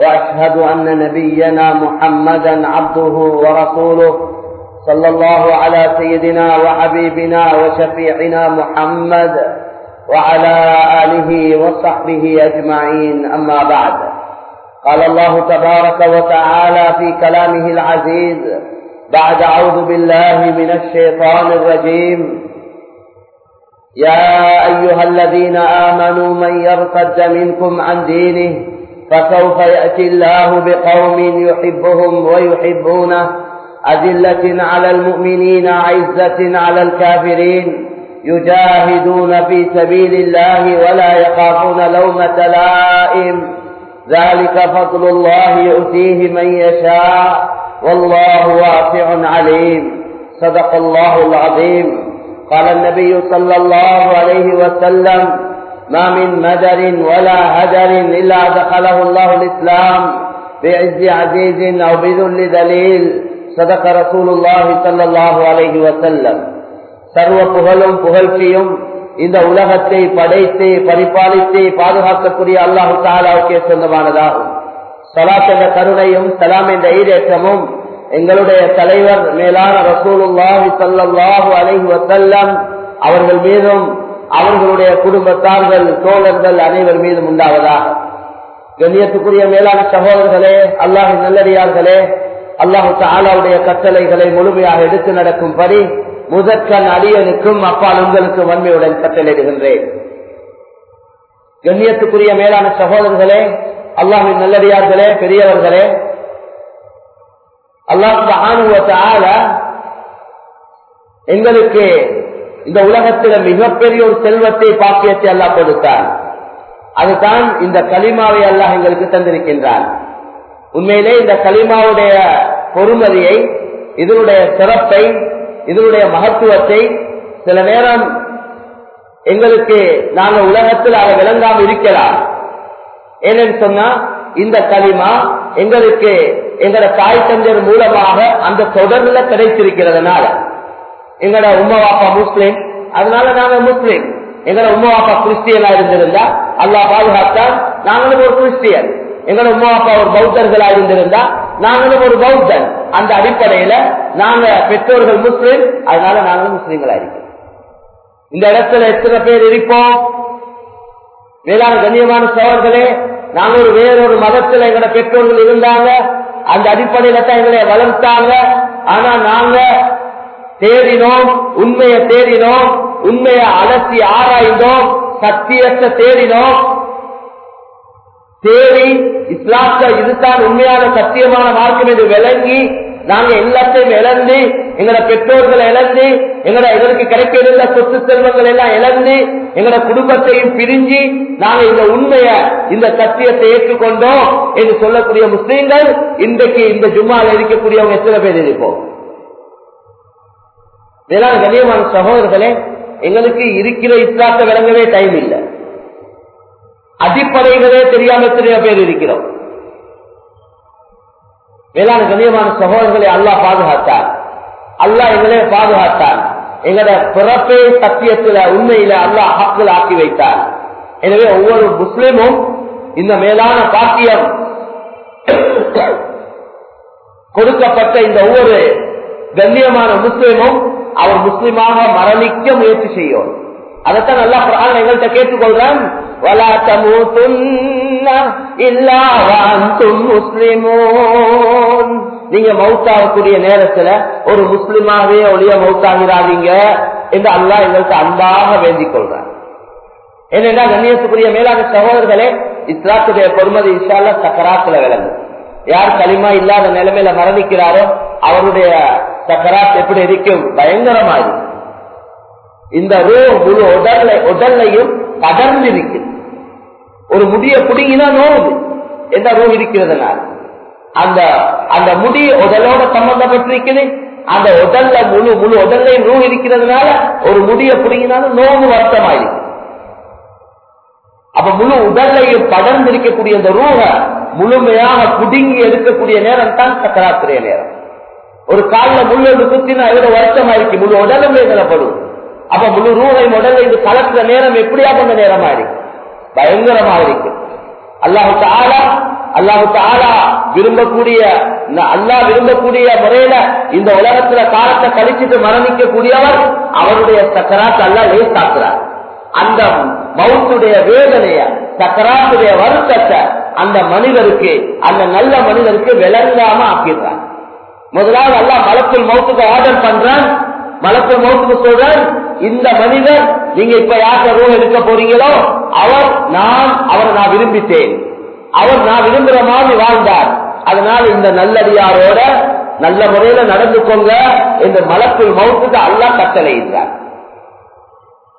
وأشهد أن نبينا محمدا عبده ورسوله صلى الله على سيدنا وحبيبنا وشفيعنا محمد وعلى آله وصحبه أجمعين. أما بعد قال الله تبارك وتعالى في كلامه العزيز بعد أعوذ بالله من الشيطان الرجيم. يا أيها الذين آمنوا من يرتد منكم عن دينه فسوف يأتي الله بقوم يحبهم ويحبونه. أذلة على المؤمنين عزة على الكافرين. يجاهدون في سبيل الله ولا يخافون لومة لائم. ذلك فضل الله يؤتيه من يشاء. والله واسع عليم. صدق الله العظيم. قال النبي صلى الله عليه وسلم ما من مدر ولا هدر إلا دخله الله الإسلام بعز عزيز أو بذل ذليل صدق رسول الله صلى الله عليه وسلم சர்வ புகழும் புகழ்ச்சியும் இந்த உலகத்தை படைத்து பரிபாலித்து பாதுகாக்கக்கூடிய அல்லாஹு தாலாவுக்கே சொந்தமானதாகும் சலாத் என்ற கருணையும் சலாம் என்ற ஈரேற்றமும் எங்களுடைய தலைவர் மேலான ரசூலுல்லாஹி சல்லாஹூ அலஹி வசல்லம் அவர்கள் மீதும் அவர்களுடைய குடும்பத்தார்கள் தோழர்கள் அனைவர் மீதும் உண்டாவதா? கண்ணியத்துக்குரிய மேலான சகோதரர்களே அல்லாஹு நல்லடியார்களே அல்லாஹு தாலாவுடைய கட்டளைகளை முழுமையாக எடுத்து நடக்கும்படி முதற்கண் அடியனுக்கும் அப்பால் உங்களுக்கு வன்மையுடன் கட்டளையிடுகின்றேன். கண்ணியத்துக்குரிய மேலான சகோதரர்களே அல்லாஹின் நல்லடியார்களே பெரியவர்களே அல்லாஹ் எங்களுக்கு இந்த உலகத்தில் மிகப்பெரிய ஒரு செல்வத்தை பாக்கியத்தை அல்லாஹ் கொடுத்தான் அதுதான் இந்த களிமாவை அல்லாஹ் எங்களுக்கு தந்திருக்கின்றான். உண்மையிலே இந்த களிமாவுடைய பொறுமதியை இதனுடைய சிறப்பை இதனுடைய மகத்துவத்தை சில நேரம் எங்களுக்கு நாங்கள் உலகத்தில் அதை விளங்காமல் இருக்கலாம். ஏனென்று சொன்னா இந்த களிமா எங்களுக்கு எங்களோட தாய் தந்தையர் மூலமாக அந்த தொடர்ல கிடைத்திருக்கிறதுனால. எங்களோட உமா வாப்பா முஸ்லீம்? அதனால நாங்க முஸ்லீம். எங்களோட உமா வாப்பா கிறிஸ்டியனா இருந்திருந்தா? அல்லா பாதுகாத்தான். நாங்களும் ஒரு கிறிஸ்டியன் எங்களோட உமா அப்பா ஒரு பௌத்தர்களா இருந்திருந்தா? நாங்களும் ஒரு பௌத்தன். அந்த அடிப்படையில நாங்க பெற்றோர்கள் முஸ்லீம். அதனால நாங்களும் முஸ்லீம்களா இருக்கோம். இந்த இடத்துல எத்தனை பேர் இருப்போம்? வேளாண் கண்ணியமான சோழர்களே நாங்க ஒரு வேறொரு மதத்துல எங்களோட பெற்றோர்கள் இருந்தாங்க. அந்த அடிப்படையில தான் எங்களை வளர்த்தாங்க. ஆனா நாங்க தேடினோம் உண்மையை தேடினோம் உண்மையை அலசி ஆராய்ந்தோம் சத்தியத்தை தேடினோம். தேடி இஸ்லாத்த இதுதான் உண்மையான சத்தியமான மார்க்கம் என்று விளங்கி நாங்க எல்லாத்தையும் இழந்து எங்களோட பெற்றோர்களை இழந்து எங்களோட எங்களுக்கு கிடைக்க இருந்த சொத்து செல்வங்கள் எல்லாம் இழந்து எங்களோட குடும்பத்தையும் பிரிஞ்சு நாங்க இந்த உண்மைய இந்த சத்தியத்தை ஏற்றுக்கொண்டோம் என்று சொல்லக்கூடிய முஸ்லீம்கள் இன்றைக்கு இந்த ஜும்மாவில் இருக்கக்கூடியவங்க எத்தனை பேர் இருப்போம்? இதெல்லாம் கண்ணியமான சகோதரர்களே எங்களுக்கு இருக்கிற இஸ்லாத்தை விளங்கவே டைம் இல்லை. அடிப்படைகளே தெரியாம எத்தனையோ பேர் இருக்கிறோம். வேளாண் கண்ணியமான சகோதரர்களை அல்லா பாதுகாத்தார். அல்லா எங்களே பாதுகாத்தார். எங்களோட பிறப்பே சத்தியத்துல உண்மையில அல்லா ஹக்கில் ஆக்கி வைத்தார். எனவே ஒவ்வொரு முஸ்லிமும் இந்த மேலான பாக்கியம் கொடுக்கப்பட்ட இந்த ஒவ்வொரு கண்ணியமான முஸ்லிமும் அவர் முஸ்லீமாக மரணிக்க முயற்சி செய்யும். அதைத்தான் நல்லா குரான் எங்கள்கிட்ட கேட்டுக்கொள்றேன். நீங்க மவுத்தாகக்கூடிய நேரத்துல ஒரு முஸ்லீமாகவே ஒளிய மவுத்தாகிறாதீங்க என்று அல்லா எங்கள்கிட்ட அன்பாக வேண்டிக் கொள்றான் ஏனென்றா கண்ணியத்துக்குரிய மேலாக சகோதரர்களே இஸ்லாத்துடைய பொறுமதி இஷால சக்கராத்துல விளங்கும். யார் களிமா இல்லாத நிலைமையில மரணிக்கிறாரோ அவருடைய சக்கராத் எப்படி இருக்கும்? பயங்கரமா இருக்கும் இந்த ரூ முழு உடல்ல உடல்லையும் படர்ந்து இருக்கு ஒரு முடிய புடுங்கினா நோவுது. என்ன ரூ இருக்கிறதுனால? அந்த அந்த முடி உடலோட சம்பந்தப்பட்டிருக்குது. அந்த உடல்ல முழு முழு உடல்லையும் ரூ இருக்கிறதுனால ஒரு முடிய புடுங்கினாலும் நோவு வருத்தமாயிருக்கு. அப்ப முழு உடல்லையும் படர்ந்து இருக்கக்கூடிய அந்த ரூஹ முழுமையாக புடுங்கி எடுக்கக்கூடிய நேரம் தான் சக்கராத்திரைய நேரம். ஒரு காலில் முள்ளு குத்தினா எவ்வளவு வருத்தமாயிருக்கு? முழு உடலும் வேதனைப்படும். அப்ப முழு ரூஹை உடல்ல இது கலக்கிற நேரம் எப்படியா பண்ண நேரமா இருக்கு பயங்கரமா இருக்கு. அல்லாஹு தாலா அல்லாஹு தாலா விரும்பக்கூடிய அல்லாஹ் விரும்பக்கூடிய முறையில இந்த உலகத்துல காலத்தை கழிச்சிட்டு மரணிக்க கூடியவர் அவருடைய சக்கராத்து அல்லா லேசாக்குறார் அந்த மவுத்துடைய வேதனைய சக்கராத்துடைய வருத்தத்தை அந்த மனிதருக்கு அந்த நல்ல மனிதருக்கு விளங்காம ஆக்கிடுறார். முதலாவது அல்லாஹ் மலக்குள் மௌத்துக்கு ஆர்டர் பண்றான். மலக்குள் மௌத்துக்கு சொல்றான் இந்த மனிதர் நீங்க இப்ப யார்கிட்ட ரூம் எடுக்க போறீங்களோ அவர் நான் அவரை நான் விரும்பித்தேன். அவர் நான் விரும்புற மாதிரி வாழ்ந்தார். அதனால இந்த நல்லடியாரோட நல்ல முறையில நடந்துக்கோங்க என்று மலக்குள் மௌத்துக்கு அல்லா கட்டளையிட்டார்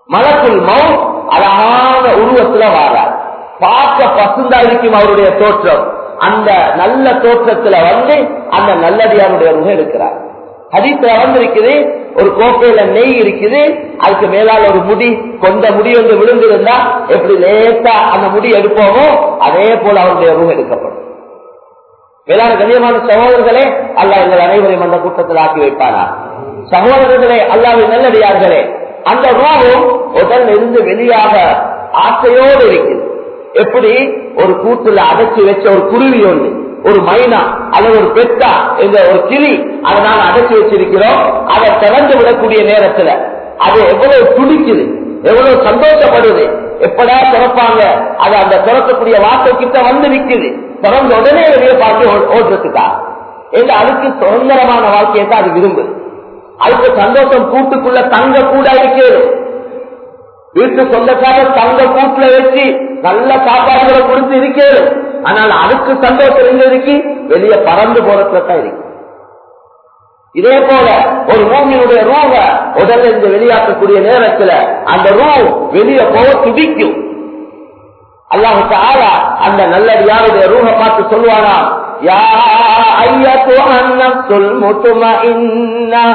மலக்குள் மவுத் அழகான உருவத்துல வாரார். பார்க்க பசுந்தா இருக்கும் அவருடைய தோற்றம். அந்த நல்ல தோற்றத்துல வந்து அந்த நல்லடியாருடைய ரூஹ எடுக்கிறார். ஹதீஸ்ல வந்திருக்குது ஒரு கோப்பையில நெய் இருக்குது அதுக்கு மேலால் ஒரு முடி கொண்ட முடி வந்து விழுந்திருந்தா எப்படி லேசா அந்த முடி எடுப்போமோ அதே போல அவருடைய ரூம் எடுக்கப்படும். வேளாண் கண்ணியமான சகோதரர்களே அல்லா எங்கள் அனைவரையும் அந்த கூட்டத்தில் ஆக்கி வைப்பானா? சகோதரர்களே அல்லாவின் நல்லடியார்களே அந்த ரூபம் உடல் இருந்து வெளியாக ஆசையோடு இருக்குது எப்படி? ஒரு கூட்டுல அடைச்சி வச்ச ஒரு குருவி ஒன்று ஒரு மைனா அல்லது ஒரு பெட்டா என்ற ஒரு கிளி அதனால அடைச்சி வச்சிருக்கிறோம். அதை திறந்து விடக்கூடிய நேரத்துல அது எவ்வளவு துடிக்குது எவ்வளவு சந்தோஷப்படுது எப்படா திறப்பாங்க? அது அந்த திறக்கக்கூடிய வாசல் கிட்ட வந்து நிக்குது. திறந்த உடனே வெளியே பார்த்து ஓடுறதுக்கா? எங்க அதுக்கு சுதந்திரமான வாழ்க்கையை தான் அது விரும்புது. அதுக்கு சந்தோஷம் கூட்டுக்குள்ள தங்க கூட இருக்கிறது. வீட்டு சொந்தக்காரர் தங்க கூட்டுல வச்சு நல்ல சாப்பாடுகளை கொடுத்து இருக்கிறது ஆனால் அதுக்கு சந்தோஷம் எங்க இருக்கு? வெளியே பறந்து போறதுல தான் இருக்கு. இதே போல ஒரு ரூமினுடைய ரூவ உடல்ல இருந்து வெளியாக்கக்கூடிய நேரத்துல அந்த ரூம் வெளியே போக துடிக்கும். அல்லாஹு ஆளா அந்த நல்லடியாருடைய ரூஹ பார்த்து சொல்லுவானா யா ஐயத்துஹா அன்-நஃப்ஸுல் முத்மஇன்னா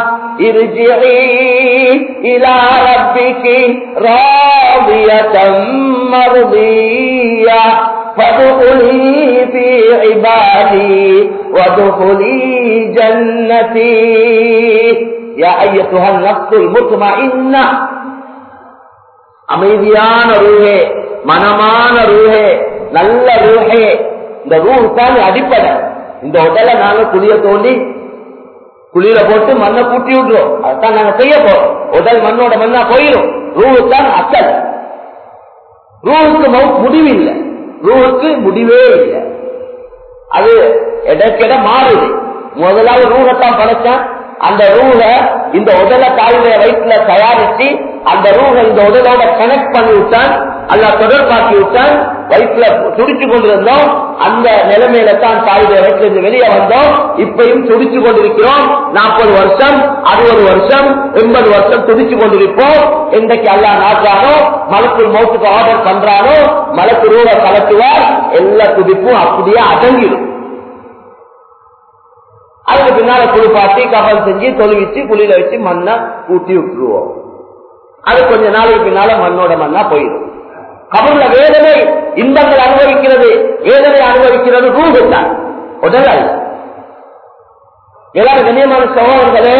ارجعي إلى ربك راضية مرضية فادخلي في عبادي وادخلي جنتي يا أيتها النفس المطمئنة அமைதியான ரூஹே மனமான ரூஹே நல்ல ரூஹே இந்த ரூஹ் தான் அடிப்படை. இந்த உடலை நாங்க குளிய தோண்டி குளிர போட்டு மண்ணை கூட்டி விடுறோம். அதான் நாங்க செய்ய போறோம். உடல் மண்ணோட மண்ணா போயிடும் ரூஹு தான் அசல். ரூஹுக்கு முடிவு இல்லை ரூஹுக்கு முடிவே இல்லை. அது இடக்கிட மாறுது. முதலாவது ரூஹத்தான் படைச்சான் அந்த ரூஹ இந்த உடலை தாயுடைய வயிற்றுல தயாரிச்சு அந்த ரூஹ இந்த உடலோட கனெக்ட் பண்ணி விட்டான் அல்ல தொடர்பாக்கி விட்டான் வயிற்றுல துடிச்சு கொண்டிருந்தோம். அந்த நிலைமையில தான் தாயுடைய வயிற்றிலிருந்து வெளியே வந்தோம். இப்பயும் துடிச்சு கொண்டிருக்கிறோம். நாற்பது வருஷம் அறுபது வருஷம் எண்பது வருஷம் துடிச்சு கொண்டிருப்போம். இன்றைக்கு அல்லா நாட்டாரோ மலக்கு மௌத்துக்கு ஆர்டர் பண்றாரோ மலக்கு ரூஹ கலத்துவார் எல்லா துடிப்பும் அப்படியே அடங்கிடும். அதுக்கு பின்னால குளிப்பாட்டி கபல் செஞ்சு தொழுவிச்சு குளியில வச்சு மண்ணை ஊட்டி விட்டுருவோம். அது கொஞ்ச நாளைக்கு பின்னால மண்ணோட மண்ணா போயிடும். கபல்ல வேதனை இன்பங்கள் அனுபவிக்கிறது வேதனை அனுபவிக்கிறது ரூபு உடல் அல்ல எல்லாரும் கண்ணியமான சகோதரர்களே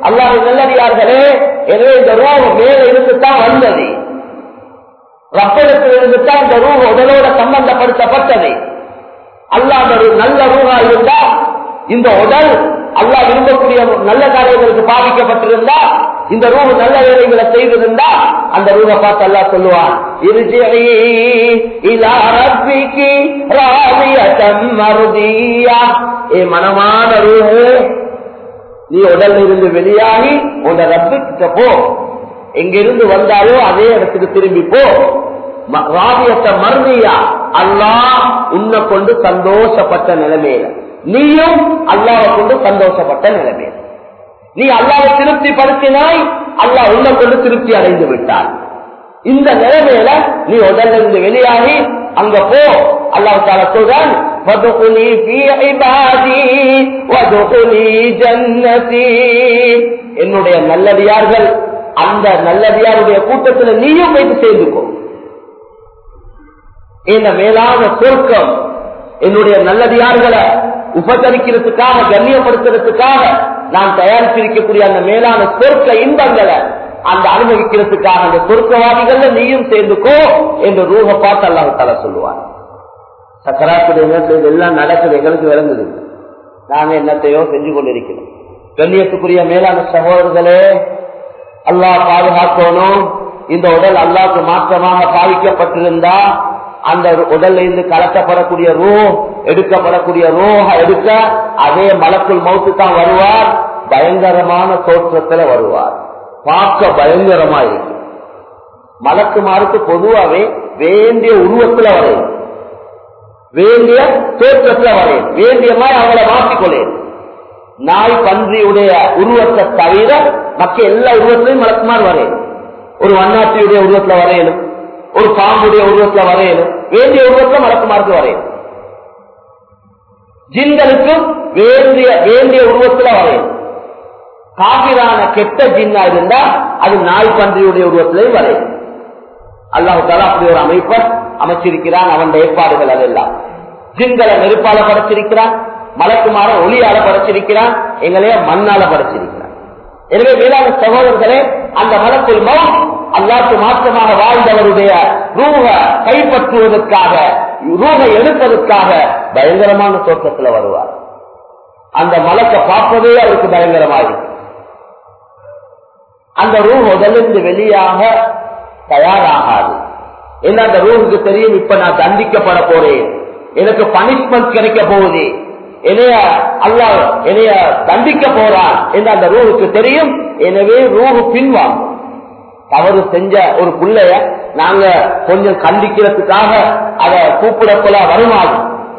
அல்லாத நல்லடியார்களே எனவே இந்த ரூபம் மேல இருந்துதான் வந்தது. ரப்படத்தில் இருந்துதான் இந்த ரூபம் உடலோட சம்பந்தப்படுத்தப்பட்டது. அல்லாத ஒரு நல்ல ரூபா இருந்தா இந்த உடல் அல்லா விரும்பக்கூடிய நல்ல காரியங்களுக்கு பாதிக்கப்பட்டிருந்தா இந்த ரூப நல்ல வேலைகளை செய்திருந்தா அந்த ரூப பார்த்து அல்லா சொல்லுவான் ஏ மனமான ரூஹே நீ உடல்ல இருந்து வெளியாகி உன் ரப்பு கிட்ட போ. எங்கிருந்து வந்தாலோ அதே இடத்துக்கு திரும்பி போ. ராபியத்தை மருந்தியா அல்லா உன்னை கொண்டு சந்தோஷப்பட்ட நிலைமையில. நீயும் அல்லாவை கொண்டு சந்தோஷப்பட்ட நிலைமை. நீ அல்லாவை திருப்தி படுத்தினாய் அல்லா உள்ள கொண்டு திருப்தி அடைந்து விட்டார் இந்த நிலைமையில நீ உடல்ல இருந்து வெளியாகி அங்க போ. அல்லாஹ் தால சொல்றான் என்னுடைய நல்லடியார்கள் அந்த நல்லடியாருடைய கூட்டத்தில் நீயும் போயிட்டு சேர்ந்துக்கோ. என்ன மேலான சொர்க்கம். என்னுடைய நல்லடியார்களை உபசரிக்கிறதுக்காக கண்ணியப்படுத்துறதுக்காக நான் தயாரித்திருக்கக்கூடிய அந்த மேலான சொற்க இன்பங்களை அந்த அனுபவிக்கிறதுக்காக அந்த சொர்க்கவாதிகள்ல நீயும் சேர்ந்துக்கோ என்று ரூப பார்த்து அல்லாஹால தலை சொல்லுவார் சக்கராத்துடைய நேரத்தில் இதெல்லாம் நடக்குது எங்களுக்கு விளங்குது. நாங்க என்னத்தையோ செஞ்சு கொண்டிருக்கிறோம். கண்ணியத்துக்குரிய மேலான சகோதரர்களே அல்லாஹ் பாதுகாக்கணும். இந்த உடல் அல்லாவுக்கு மாற்றமாக பாதிக்கப்பட்டிருந்தா அந்த உடல்ல இருந்து கலக்கப்படக்கூடிய ரூ எடுக்கப்படக்கூடிய ரூஹ எடுக்க அதே மலக்குள் மௌத்து தான் வருவார். பயங்கரமான தோற்றத்துல வருவார். பார்க்க பயங்கரமா இருக்கு மலக்குமாருக்கு பொதுவாவே வேண்டிய உருவத்துல வரையும். வேண்டிய தோற்றத்துல வரையும். வேண்டிய மாதிரி அவங்கள மாற்றிக்கொள்ளேன் நாய் பன்றியுடைய உருவத்தை தவிர மற்ற எல்லா உருவத்திலையும் மலக்குமார் வரையும். ஒரு வண்ணாட்டியுடைய உருவத்துல வரையணும். ஒரு பாம்புடைய உருவத்துல வரையணும். வேண்டிய உருவத்துல மலக்குமாருக்கு வரையணும். ஜின்களுக்கும் வேண்டிய வேண்டிய உருவத்துல வரையணும். காபிரான கெட்ட ஜின்னா இருந்தா அது நாய் பன்றியுடைய உருவத்திலையும் வரையும் அல்லாஹால அப்படி ஒரு அமைப்பை அமைச்சிருக்கிறான். அவன் ஏற்பாடுகள் அதெல்லாம். ஜின்களை நெருப்பால படைச்சிருக்கிறான். மலக்குமார ஒளியால படைச்சிருக்கிறான். எங்களைய மண்ணால படைச்சிருக்கிறான். எனவே மேலான சகோதரர்களே அந்த மலக்குள் மௌன் அல்லாக்கு மாற்றமாக வாழ்ந்தவருடைய ரூக கைப்பற்றுவதற்காக ரூக எடுப்பதற்காக பயங்கரமான தோற்றத்துல வருவார். அந்த மலத்தை பார்ப்பதே அவருக்கு பயங்கரமாயிருக்கு. அந்த ரூ முதலிருந்து வெளியாக தயாராகாது. என்ன அந்த ரூவுக்கு தெரியும் இப்ப நான் தண்டிக்கப்பட போறேன். எனக்கு பனிஷ்மெண்ட் கிடைக்க போகுது. என்னைய அல்ல என்னைய தண்டிக்க போறான். என்று அந்த ரூவுக்கு தெரியும்? எனவே ரூஹு பின்வாங்கும். தவறு செஞ்ச ஒரு பிள்ளைய நாங்க கொஞ்சம் கண்டிக்கிறதுக்காக அதை கூப்பிடக்குள்ள வருமா?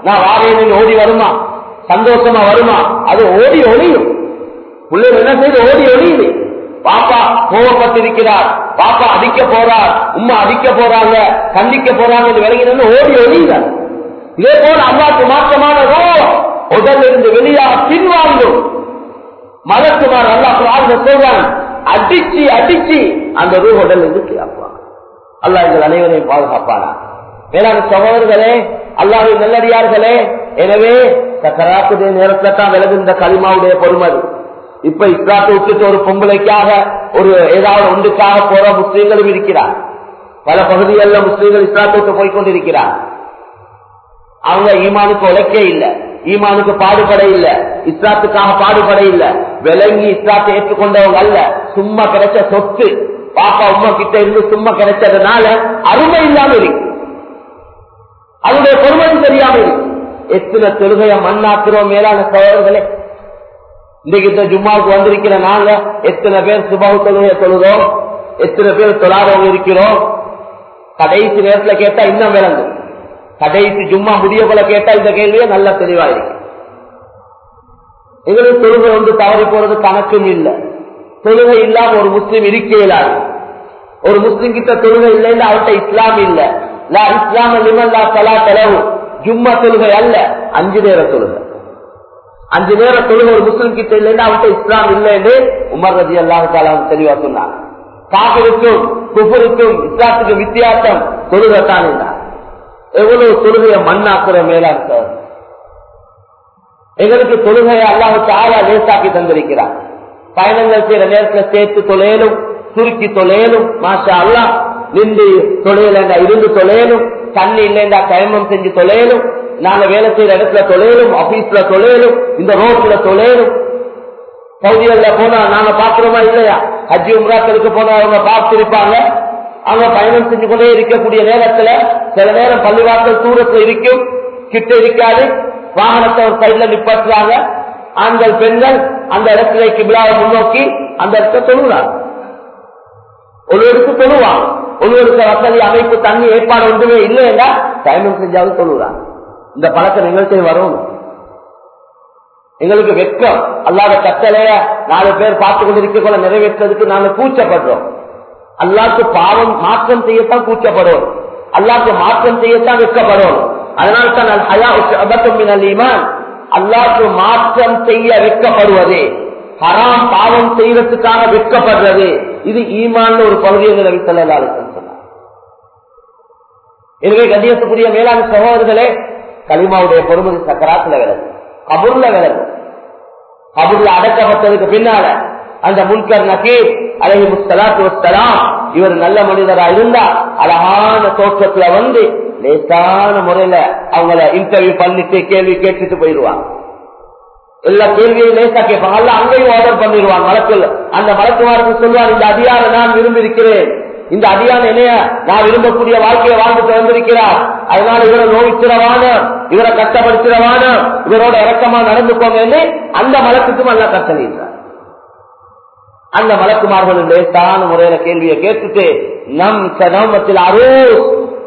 நான் வாரேன்னு ஓடி வருமா? சந்தோஷமா வருமா? அது ஓடி ஒளியும். பிள்ளைகள் என்ன செய்து? ஓடி ஒளியுது. பாப்பா கோவப்பட்டிருக்கிறார். பாப்பா அடிக்க போறார். உமா அடிக்க போறாங்க. கண்டிக்க போறாங்க விலகினு ஓடி ஒளியுதான் இதே போல அல்லாக்கு மாற்றமான ரோ உடல் இருந்து வெளியாக பின்வாங்கும். மலக்குமார் அல்லாஹ் சொல்றாங்க அடிச்சு அடிச்சு. அந்த ரூ உடல் இருந்து அப்பா. அல்லா எங்கள் அனைவரையும் பாதுகாப்பானா வேளாண் சகோதரர்களே அல்லாஹின் நல்லடியார்களே எனவே சக்கராத்துடைய நேரத்துல தான் விலகு இந்த களிமாவுடைய பொறுமது இப்ப இஸ்லாத்தை விட்டுட்டு ஒரு பொம்பளைக்காக ஒரு ஏதாவது ஒன்றுக்காக போற முஸ்லீம்களும் இருக்கிறார். பல பகுதிகளில் முஸ்லீம்கள் இஸ்லாத்தை விட்டு போய்கொண்டிருக்கிறார் அவங்க ஈமானுக்கு உழைக்க இல்லை. ஈமானுக்கு பாடுபட இல்லை. இஸ்லாத்துக்காக பாடுபட இல்லை. விளங்கி இஸ்லாத்தை ஏற்றுக்கொண்டவங்க அல்ல. சும்மா கிடைச்ச சொத்து. பாப்பா உமா கிட்ட இருந்து சும்மா கிடைச்சதுனால அருமை இல்லாம இருக்கு. அதனுடைய பொறுமையும் தெரியாம இருக்கு. எத்தனை தொழுகைய மண்ணாக்குறோம் மேலான சோழர்களே இன்னைக்கு இந்த ஜும்மாவுக்கு வந்திருக்கிற நாங்க எத்தனை பேர் சுபாவு தொழுகையை தொழுதோம் எத்தனை பேர் தொழாதவங்க இருக்கிறோம். கடைசி நேரத்துல கேட்டா இன்னும் விளங்கும். கடைசி ஜும்மா முடிய போல கேட்டா இந்த கேள்வியே நல்லா தெளிவா இருக்கு. எங்களுக்கு தொழுகை வந்து தவறி போறது கணக்கும் இல்லை. தொழுகை இல்லாம ஒரு முஸ்லீம் இருக்க ஒரு முஸ்லீம் கிட்ட தொழுகை இல்லைன்னு அவர்கிட்ட இஸ்லாம் இல்ல. லா இஸ்லாம லிமல்லா தலா தலவு ஜும்மா தொழுகை அல்ல அஞ்சு நேர தொழுகை. அஞ்சு நேர தொழுகை ஒரு முஸ்லீம் கிட்ட இல்லைன்னு அவர்கிட்ட இஸ்லாம் இல்லைன்னு உமர் ரஜி அல்லாஹு தெளிவா சொன்னாங்க. காபிருக்கும் குபருக்கும் இஸ்லாத்துக்கும் வித்தியாசம் தொழுகை தான். எவ்வளவு தொழுகையை மண்ணாக்குற மேலான் சார் எங்களுக்கு தொழுகையை அல்லாஹு தாரா லேசாக்கி தந்திருக்கிறார். பயணங்கள் செய்யற நேரத்தில் சேர்த்து தொலையலும் சுருக்கி தொலையலும் மாஷா அல்லா நின்று தொலையலண்டா இருந்து தொலையலும் தண்ணி இல்லைண்டா கயமம் செஞ்சு தொலையலும் நாங்க வேலை செய்யற இடத்துல தொலையலும் ஆபீஸ்ல தொலையலும் இந்த ரோட்ல தொலையலும். சவுதிகள்ல போனா நாங்க பாக்குறோமா இல்லையா? ஹஜ்ஜி உம்ராக்களுக்கு போனா அவங்க பார்த்திருப்பாங்க? அவங்க பயணம் செஞ்சு கொண்டே இருக்கக்கூடிய நேரத்துல சில நேரம் பள்ளிவாசல் தூரத்துல இருக்கும் கிட்ட இருக்காது. வாகனத்தை ஒரு சைட்ல நிப்பாட்டுறாங்க ஆண்கள் பெண்கள் அந்த இடத்துல கிபிலாவை முன்னோக்கி அந்த இடத்த தொழுகிறாங்க. ஒருவருக்கு தொழுவான் ஒருவருக்கு வசதி அமைப்பு தண்ணி ஏற்பாடு ஒன்றுமே இல்லையா டைமிங் செஞ்சாலும் தொழுகிறாங்க. இந்த பழக்கம் நிகழ்ச்சி வரும். எங்களுக்கு வெட்கம். அல்லாத கட்டளைய நாலு பேர் பார்த்து கொண்டிருக்க கொள்ள நிறைவேற்றதுக்கு நாங்க கூச்சப்படுறோம். அல்லாக்கு பாவம் மாற்றம் செய்யத்தான் கூச்சப்படுவோம். அல்லாக்கு மாற்றம் செய்யத்தான் வெக்கப்படுவோம் அதனால்தான் அல் ஹயா அபத்தம் ஈமான். மாற்றம் செய்ய வைக்கப்படுவது ஹராம் பாவம் செய்யறதுக்காக வெட்கப்படுறது இது ஈமான் ஒரு பகுதி என்று நபி ஸல்லல்லாஹு சொன்னார். எனவே கண்ணியத்துக்குரிய மேலாண் சகோதரர்களே கலிமாவுடைய பொறுமதி சக்கராத்துல விலகு கபூர்ல விலகு கபூர்ல அடக்கப்பட்டதுக்கு பின்னால அந்த முன்கர் நகீர் அழகி முஸ்தலாத்து வஸ்தலாம் இவர் நல்ல மனிதரா இருந்தா அழகான தோற்றத்துல வந்து லேசான முறையில அவங்கள இன்டர்வியூ பண்ணிட்டு கேள்வி கேட்டுட்டு போயிடுவாங்க எல்லா கேள்வியும் லேசா கேட்பாங்க அல்ல அங்கேயும் ஆர்டர் பண்ணிடுவாங்க வழக்கில் அந்த வழக்குமாருக்கு சொல்லுவாங்க இந்த அதிகார நான் விரும்பி இருக்கிறேன் இந்த அதிகாரம் என்னைய நான் விரும்பக்கூடிய வாழ்க்கையை வாழ்ந்துட்டு வந்திருக்கிறார். அதனால இவரை நோய்ச்சிடவான இவரை கஷ்டப்படுத்திடவான இவரோட இறக்கமா நடந்துக்கோங்க அந்த மலக்குக்கும் நல்லா கட்டளையிட்டார் அந்த மலக்குமார்கள் லேசான முறையில கேள்வியை கேட்டுட்டு நம் சதமத்தில் அரு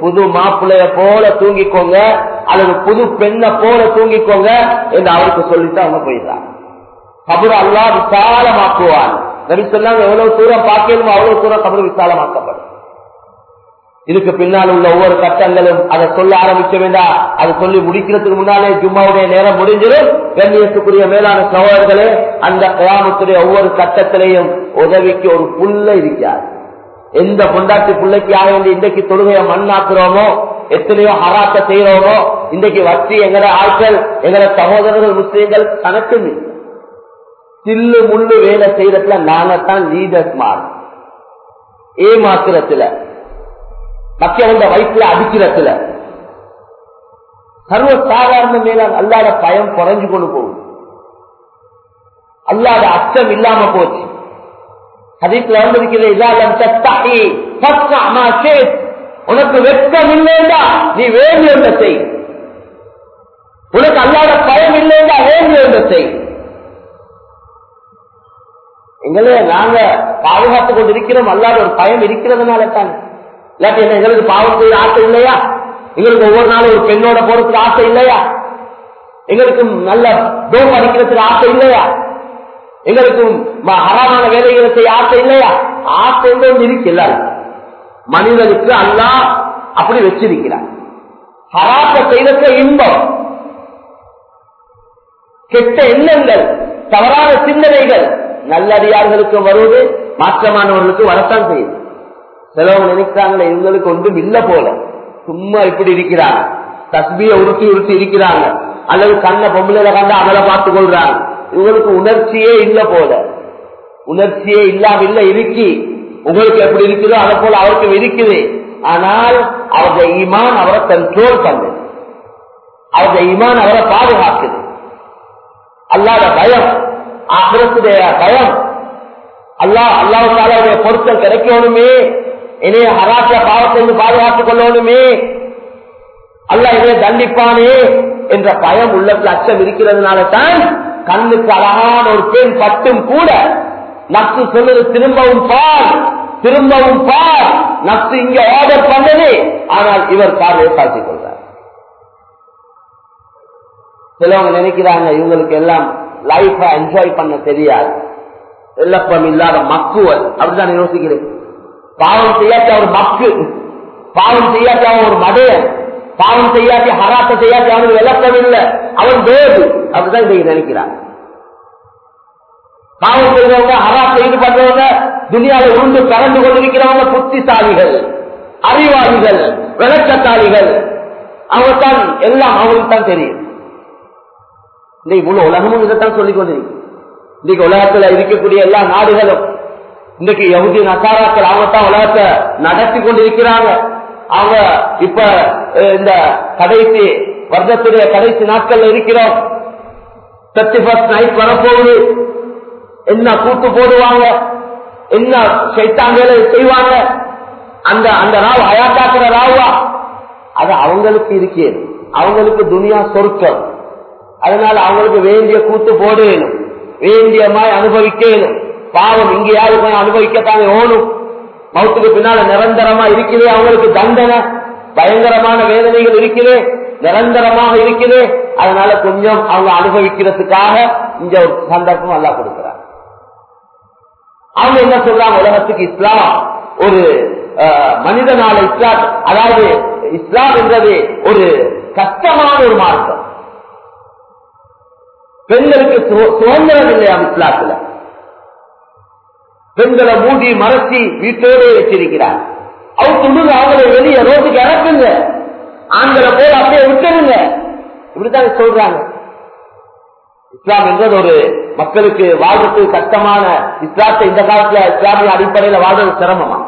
புது மாப்பிள்ளைய போல தூங்கிக்கோங்க அல்லது புது பெண்ணை போல தூங்கிக்கோங்க என்று அவருக்கு சொல்லிட்டு அவங்க போயிடுறாங்க. கபரு அல்லா விசாலமாக்குவான். நபி சொன்னாங்க எவ்வளவு தூரம் பார்க்கணுமோ அவ்வளவு தூரம் கபரு விசாலமாக்கப்படும். இதுக்கு பின்னால் உள்ள ஒவ்வொரு கட்டங்களும் அதை சொல்ல ஆரம்பிக்க வேண்டாம் அதை சொல்லி முடிக்கிறதுக்கு முன்னாலே ஜும்மாவுடைய நேரம் முடிஞ்சிடும். கண்ணியத்துக்குரிய மேலான சகோதரர்களே அந்த கிராமத்துடைய ஒவ்வொரு கட்டத்திலையும் உதவிக்கு ஒரு புல்ல இருக்காது எந்த பொண்டாட்டி பிள்ளைக்கு ஆக வேண்டிய இன்றைக்கு தொழுகையை மண்ணாக்குறோமோ எத்தனையோ ஹராத்த செய்யறோமோ இன்றைக்கு வச்சு எங்கட ஆட்கள் எங்கட சகோதரர்கள் முஸ்லீம்கள் கணக்கு சில்லு முள்ளு வேலை செய்யறதுல நாங்கத்தான் லீடர்ஸ் மாறும் ஏமாத்திரத்துல மக்களோட வயிற்றுல அடிக்கிறதுல. சர்வ சாதாரண மேல அல்லாத பயம் குறைஞ்சு கொண்டு போகுது. அல்லாத அச்சம் இல்லாம போச்சு. ஹதீஸ்ல வந்திருக்கிறது இதாலம் உனக்கு வெட்கம் இல்லைண்டா நீ வேண்டிய செய்? உனக்கு அல்லாத பயம் இல்லைண்டா வேண்டிய செய்? எங்களே நாங்க பாதுகாத்துக் கொண்டிருக்கிறோம் அல்லாத ஒரு பயம் இருக்கிறதுனால தான் இல்லாட்டி என்ன எங்களுக்கு பாவம் செய்ய ஆசை இல்லையா? எங்களுக்கு ஒவ்வொரு நாளும் ஒரு பெண்ணோட போறதுக்கு ஆசை இல்லையா? எங்களுக்கு நல்ல டோம் அடிக்கிறதுக்கு ஆசை இல்லையா? எங்களுக்கும் அறமான வேலைகளை செய்ய ஆசை இல்லையா? ஆசை இருக்குல்ல மனிதனுக்கு அல்லா அப்படி வச்சிருக்கிறார். ஹராத்த செய்த இன்பம். கெட்ட எண்ணங்கள் தவறான சிந்தனைகள் நல்லடியார்களுக்கு வருவது மாற்றமானவர்களுக்கு வரத்தான் செய்யுது சிலவங்க நினைக்கிறாங்களே இவங்களுக்கு ஒன்றும் இல்ல போல. சும்மா இப்படி இருக்கிறாங்க. தஸ்பிய உருட்டி உருட்டி இருக்கிறாங்க. அல்லது கண்ண பொம்பளையில கண்டு அமல பார்த்துக் கொள்றாங்க. இவங்களுக்கு உணர்ச்சியே இல்ல போல. உணர்ச்சியே இல்லாம இருக்கி. உங்களுக்கு எப்படி இருக்குதோ அதை போல அவருக்கு இருக்குது. ஆனால் அவருடைய ஈமான் அவரை கண்ட்ரோல் பண்ணுது. அவருடைய ஈமான் அவரை பாதுகாக்குது. அல்லாத பயம் ஆகிரத்துடைய பயம். அல்லா அல்லாவுடைய பொருத்தம் கிடைக்கணுமே. என்னைய ஹராசிய பாவத்திலிருந்து பாதுகாத்துக் கொள்ளணுமே. அல்ல என்னைய தண்டிப்பானே என்ற பயம் உள்ளத்தில் அச்சம் இருக்கிறதுனால தான் கண்ணுக்கு அழகான ஒரு பெண் பட்டும் கூட நக்கு சொல்லுது திரும்பவும் பார் திரும்பவும் பார். நக்கு இங்க ஆர்டர் பண்ணது. ஆனால் இவர் பார்வையை பார்த்துக் கொள்றார் சிலவங்க நினைக்கிறாங்க இவங்களுக்கு எல்லாம் லைஃப என்ஜாய் பண்ண தெரியாது. எல்லப்பம் இல்லாத மக்குவல். அப்படிதான் யோசிக்கிறேன் பாவம் செய்யாட்டி அவர் மக்கு. பாவம் செய்யாட்டி அவன் ஒரு மடையன் பாவம் செய்யாட்டி ஹராத்த செய்யாட்டி அவனுக்கு விளக்கம் இல்லை அவன் வேறு. அப்படிதான் இதை நினைக்கிறான் பாவம் செய்தவங்க ஹராத்த பண்றவங்க துணியாவை உண்டு கலந்து கொண்டிருக்கிறவங்க புத்திசாலிகள் அறிவாளிகள் விளக்கத்தாளிகள் அவங்கத்தான் எல்லாம் அவங்களுக்கு தான் தெரியும். இன்னைக்கு முழு உலகமும் இதைத்தான் சொல்லிக் கொண்டிருக்கு இன்னைக்கு உலகத்துல இருக்கக்கூடிய எல்லா நாடுகளும் இன்னைக்கு யகுதி நசாராக்கள் அவங்கத்தான் உலகத்தை நடத்தி கொண்டிருக்கிறாங்க. அவங்க இப்ப இந்த கடைசி வருடத்துடைய கடைசி நாட்கள் இருக்கிறோம். தேர்ட்டி ஃபர்ஸ்ட் நைட் வரப்போகுது. என்ன கூட்டு போடுவாங்க? என்ன சைத்தான் செய்வாங்க? அந்த அந்த ராவ் அயாத்தாக்குற ராவா? அது அவங்களுக்கு இருக்கிறது. அவங்களுக்கு துனியா சொர்க்கம். அதனால அவங்களுக்கு வேண்டிய கூத்து போடணும். வேண்டிய மாதிரி அனுபவிக்கணும். பாவம் இங்கேயாவது போய் அனுபவிக்கத்தானே ஓணும்? மௌத்துக்கு பின்னால நிரந்தரமா இருக்குது அவங்களுக்கு தண்டனை. பயங்கரமான வேதனைகள் இருக்குது நிரந்தரமாக இருக்குது அதனால கொஞ்சம் அவங்க அனுபவிக்கிறதுக்காக இந்த ஒரு சந்தர்ப்பம் நல்லா கொடுக்கிறார். அவங்க என்ன சொல்றாங்க? உலகத்துக்கு இஸ்லாம் ஒரு மனிதனால இஸ்லாம் அதாவது இஸ்லாம் என்றது ஒரு கஷ்டமான ஒரு மார்க்கம். பெண்களுக்கு சுதந்திரம் இல்லையா இஸ்லாத்துல? பெண்களை மூடி மறைச்சி வீட்டோடு வச்சிருக்கிறார். அவர் துணுங்க அவங்களை வெளியே ரோட்டுக்கு இறக்குங்க ஆண்களை போல அப்படியே விட்டுருங்க. இப்படித்தான் சொல்றாங்க. இஸ்லாம் என்றது ஒரு மக்களுக்கு வாழ்றது கஷ்டமான இஸ்லாத்தை இந்த காலத்துல இஸ்லாமிய அடிப்படையில வாழ்றது சிரமமா?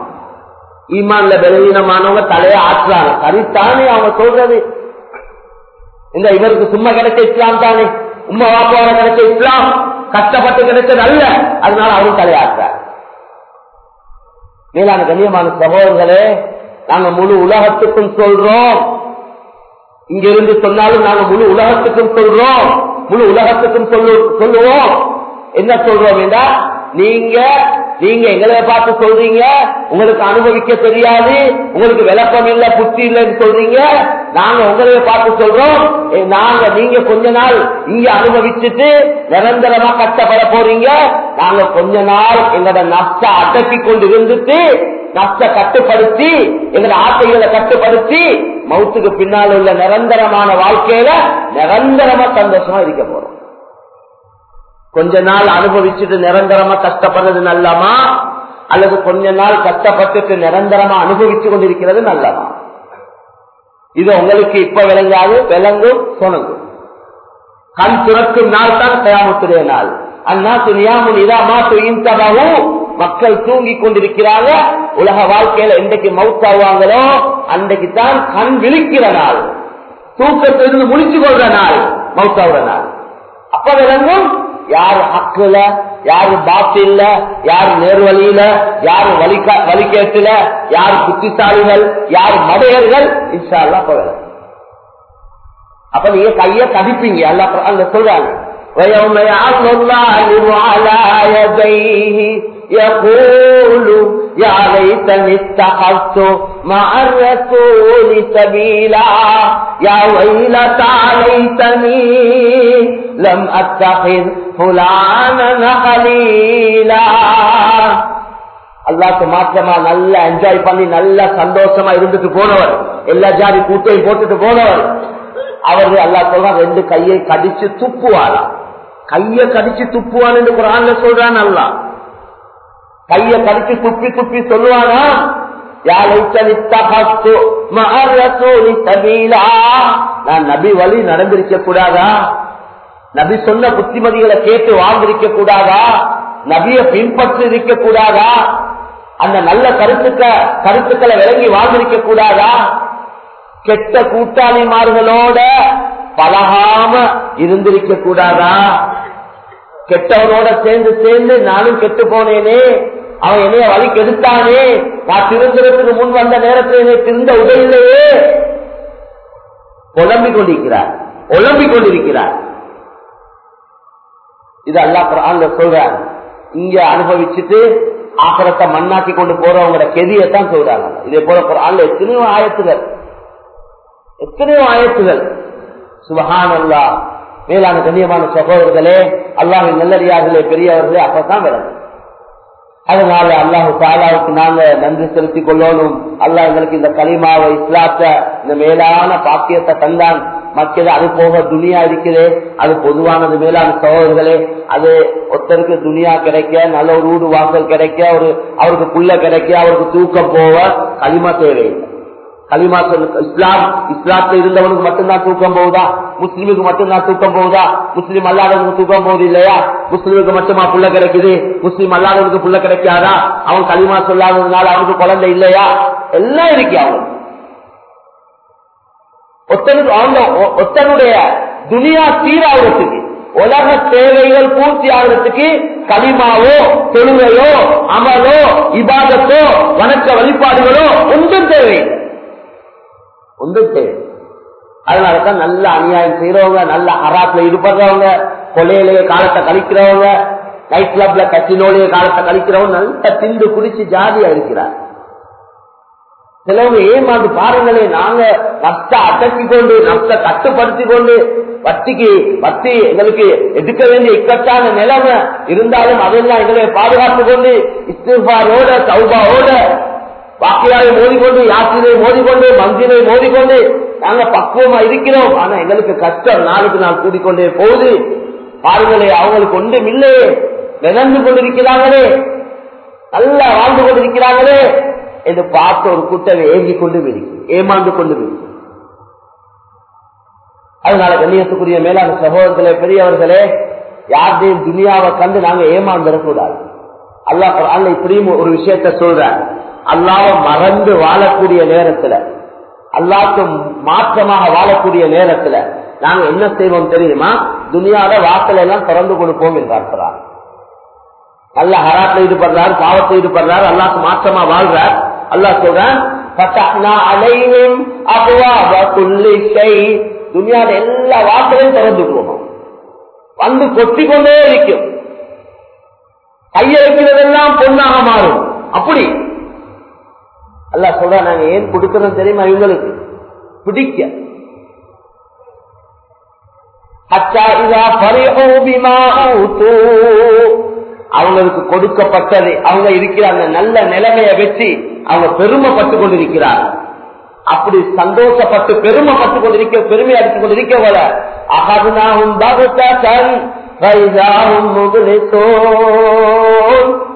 ஈமான்ல பலவீனமானவங்க தலையை ஆற்றுறாங்க. சரித்தானே அவங்க சொல்றது? இந்த இவருக்கு சும்மா கிடைச்ச இஸ்லாம் தானே. உண்மை வாப்பாவோட கிடைச்ச இஸ்லாம். கஷ்டப்பட்டு கிடைச்சது அல்ல. அதனால அவரும் தலையாற்றார் மேலான கண்ணியமான சகோதரர்களே நாங்க முழு உலகத்துக்கும் சொல்றோம். இங்கிருந்து சொன்னாலும் நாங்க முழு உலகத்துக்கும் சொல்றோம். முழு உலகத்துக்கும் சொல்லுவோம். என்ன சொல்றோம் என்றா நீங்க நீங்க எங்களை பார்த்து சொல்றீங்க உங்களுக்கு அனுபவிக்க தெரியாது உங்களுக்கு விளக்கம் இல்ல புத்தி இல்லைன்னு சொல்றீங்க. நாங்க உங்களைய பார்த்து சொல்றோம். நாங்க நீங்க கொஞ்ச நாள் இங்க அனுபவிச்சுட்டு நிரந்தரமா கஷ்டப்பட போறீங்க. நாங்க கொஞ்ச நாள் எங்களோட நஷ்ட அடக்கி கொண்டு இருந்துட்டு நஷ்ட கட்டுப்படுத்தி எங்களோட ஆசைகளை கட்டுப்படுத்தி மவுத்துக்கு பின்னால் உள்ள நிரந்தரமான வாழ்க்கையில நிரந்தரமா சந்தோஷமா இருக்க போறோம். கொஞ்ச நாள் அனுபவிச்சுட்டு நிரந்தரமா கஷ்டப்படுறது நல்லமா? அல்லது கொஞ்ச நாள் கஷ்டப்பட்டுட்டு நிரந்தரமா அனுபவிச்சு கொண்டிருக்கிறது நல்லமா? இது உங்களுக்கு இப்ப விளங்காது விளங்கும் சொனங்கும் கண் துறக்கும் நாள் தான் கயாமத்துடைய நாள். அண்ணா துணியாமுன் இதாமா துயின்தகவும் மக்கள் தூங்கி கொண்டிருக்கிறாங்க. உலக வாழ்க்கையில என்றைக்கு மவுத்தாவாங்களோ அன்றைக்கு தான் கண் விழிக்கிற நாள். தூக்கத்திலிருந்து முடிச்சு கொள்ற நாள். மவுத்தாவுற நாள். அப்ப விளங்கும் யாரு ஹக்குல யாரு பாத்தில்ல யாரு நேர்வழியில யாரு வழிகா வழிகேட்டுல யாரு புத்திசாலிகள் யாரு மடையர்கள் இன்ஷா போகல அப்ப நீங்க கைய கதிப்பீங்க அல்ல சொல்றாங்க ويوم يعض الظالم على يديه يقول يا ليتني اتخذت مع الرسول سبيلا يا ويلتى ليتني لم اتخذ فلانا خليلا அல்லாக்கு மாற்றமா நல்லா என்ஜாய் பண்ணி நல்லா சந்தோஷமா இருந்துட்டு போனவர் எல்லா ஜாதி கூட்டையும் போட்டுட்டு போனவர் அவரு அல்லா சொல்றா ரெண்டு கையை கடிச்சு துப்புவாரா கைய கடிச்சு துப்புவான் என்று குரான்ல சொல்றான் அல்லா கைய கடிச்சு துப்பி துப்பி சொல்லுவானா? நான் நபி வழி நடந்திருக்க கூடாதா? நபி சொன்ன புத்திமதிகளை கேட்டு வாழ்ந்திருக்க கூடாதா? நபிய பின்பற்றி இருக்க கூடாதா? அந்த நல்ல கருத்துக்க கருத்துக்களை விளங்கி வாழ்ந்திருக்க கூடாதா? கெட்ட கூட்டாளிமார்களோட பழகாம இருந்திருக்க கூடாதா? கெட்டவனோட சேர்ந்து சேர்ந்து நானும் கெட்டு போனேனே. அவன் என்னைய வழி கெடுத்தானே. நான் திருந்துறதுக்கு முன் வந்த நேரத்தில் என்னை திருந்த உதவில்லையே புலம்பிக் கொண்டிருக்கிறார். உழம்பிக் கொண்டிருக்கிறார். இது அல்லா குரான்ல சொல்றாங்க. இங்க அனுபவிச்சுட்டு ஆக்கிரத்தை மண்ணாக்கி கொண்டு போறவங்களோட கெதியத்தான் சொல்றாங்க. இதே போல குரான்ல எத்தனையோ ஆயத்துகள். எத்தனையோ ஆயத்துகள். சுபகான் அல்லா மேலான கண்ணியமான சகோதரர்களே அல்லாஹின் நல்லடியார்களே பெரியவர்களே அப்பதான் விளங்கும் அதனால அல்லாஹு தாலாவுக்கு நாங்க நன்றி செலுத்திக் கொள்ளணும். அல்லாஹ் எங்களுக்கு இந்த களிமாவை இஸ்லாத்த இந்த மேலான பாக்கியத்தை தந்தான். மக்கள் அது போக துணியா இருக்குது. அது பொதுவானது மேலான சகோதரர்களே. அது ஒருத்தருக்கு துணியா கிடைக்க நல்ல ஒரு ஊடு வாசல் கிடைக்க ஒரு அவருக்கு புள்ள கிடைக்க அவருக்கு தூக்கம் போக களிமா தேவையில்லை களிமா சொல்லு இஸ்லாம் இஸ்லாத்துல இருந்தவனுக்கு மட்டும்தான் தூக்கம் போகுதா? முஸ்லீமுக்கு மட்டும்தான் தூக்கம் போகுதா? முஸ்லீம் அல்லாதவனுக்கு தூக்கம் போகுது இல்லையா? முஸ்லீமுக்கு மட்டுமா புள்ள கிடைக்குது? முஸ்லீம் அல்லாதவனுக்கு புள்ள கிடைக்காதா? அவன் களிமா சொல்லாததுனால அவனுக்கு குழந்தை இல்லையா? எல்லாம் இருக்கு அவனுக்கு. ஒத்தனு அவங்க ஒத்தனுடைய துனியா தீராவதுக்கு உலக தேவைகள் பூர்த்தி ஆகிறதுக்கு களிமாவோ தொழுகையோ அமலோ இபாதத்தோ வணக்க வழிபாடுகளோ ஒன்றும் தேவையில்லை. ஒன்றும் அதனாலதான் நல்ல அநியாயம் செய்யறவங்க நல்ல ஹராப்ல ஈடுபடுறவங்க கொலையிலேயே காலத்தை கழிக்கிறவங்க நைட் கிளப்ல கட்டினோடைய காலத்தை கழிக்கிறவங்க நல்ல திண்டு குடிச்சு ஜாதியா இருக்கிறார். சிலவங்க ஏமாந்து பாருங்களே நாங்க நஷ்ட அடக்கி கொண்டு நஷ்ட கட்டுப்படுத்தி கொண்டு வட்டிக்கு வட்டி எங்களுக்கு எடுக்க வேண்டிய இக்கட்டான நிலைமை இருந்தாலும் அதெல்லாம் எங்களை பாதுகாத்து கொண்டு இஸ்திஃபாரோட சௌபாவோட வாக்கியாரை மோதிக்கொண்டு யாத்திரை மோதிக்கொண்டு மந்திரை மோதிக்கொண்டு நாங்க பக்குவமா இருக்கிறோம். ஆனா எங்களுக்கு கஷ்டம். நாளுக்கு நாள் கூடிக்கொண்டே போகுது. பாருங்களே அவங்களுக்கு ஒன்றும் இல்லையே. மிதந்து கொண்டிருக்கிறாங்களே. நல்லா வாழ்ந்து கொண்டிருக்கிறாங்களே என்று பார்த்த ஒரு கூட்டம் ஏங்கி கொண்டு ஏமாந்து கொண்டு இருக்கு அதனால கண்ணியத்துக்குரிய மேலான சகோதரர்களே பெரியவர்களே யார்டையும் துனியாவை கண்டு நாங்க ஏமாந்துடக்கூடாது. அல்லா அல்ல இப்படியும் ஒரு விஷயத்த சொல்றேன். அல்லாவ மறந்து வாழக்கூடிய நேரத்துல அல்லாக்கு மாற்றமாக வாழக்கூடிய நேரத்துல நாங்க என்ன செய்வோம் தெரியுமா? துனியாத வாக்கள் எல்லாம் திறந்து கொடுப்போம் என்றார் அல்ல நல்ல ஹராத்துல ஈடுபடுறாரு பாவத்தை ஈடுபடுறாரு அல்லாக்கு மாற்றமா வாழ்றார். அல்லாஹ் சொல்றான் துனியாத எல்லா வாக்களையும் திறந்து கொடுக்கணும் வந்து கொட்டி கொண்டே இருக்கும். கைய வைக்கிறதெல்லாம் பொண்ணாக மாறும். அப்படி அல்ல சொல்ற நாங்க ஏன் கொடுக்கறோம் தெரியுமா இவங்களுக்கு? பிடிக்க. அவங்களுக்கு கொடுக்கப்பட்டது அவங்க இருக்கிற அந்த நல்ல நிலைமையை வச்சு அவங்க பெருமைப்பட்டு கொண்டிருக்கிறார். அப்படி சந்தோஷப்பட்டு பெருமைப்பட்டு கொண்டிருக்க பெருமை அடித்துக் கொண்டிருக்க போல அகதுனாவும்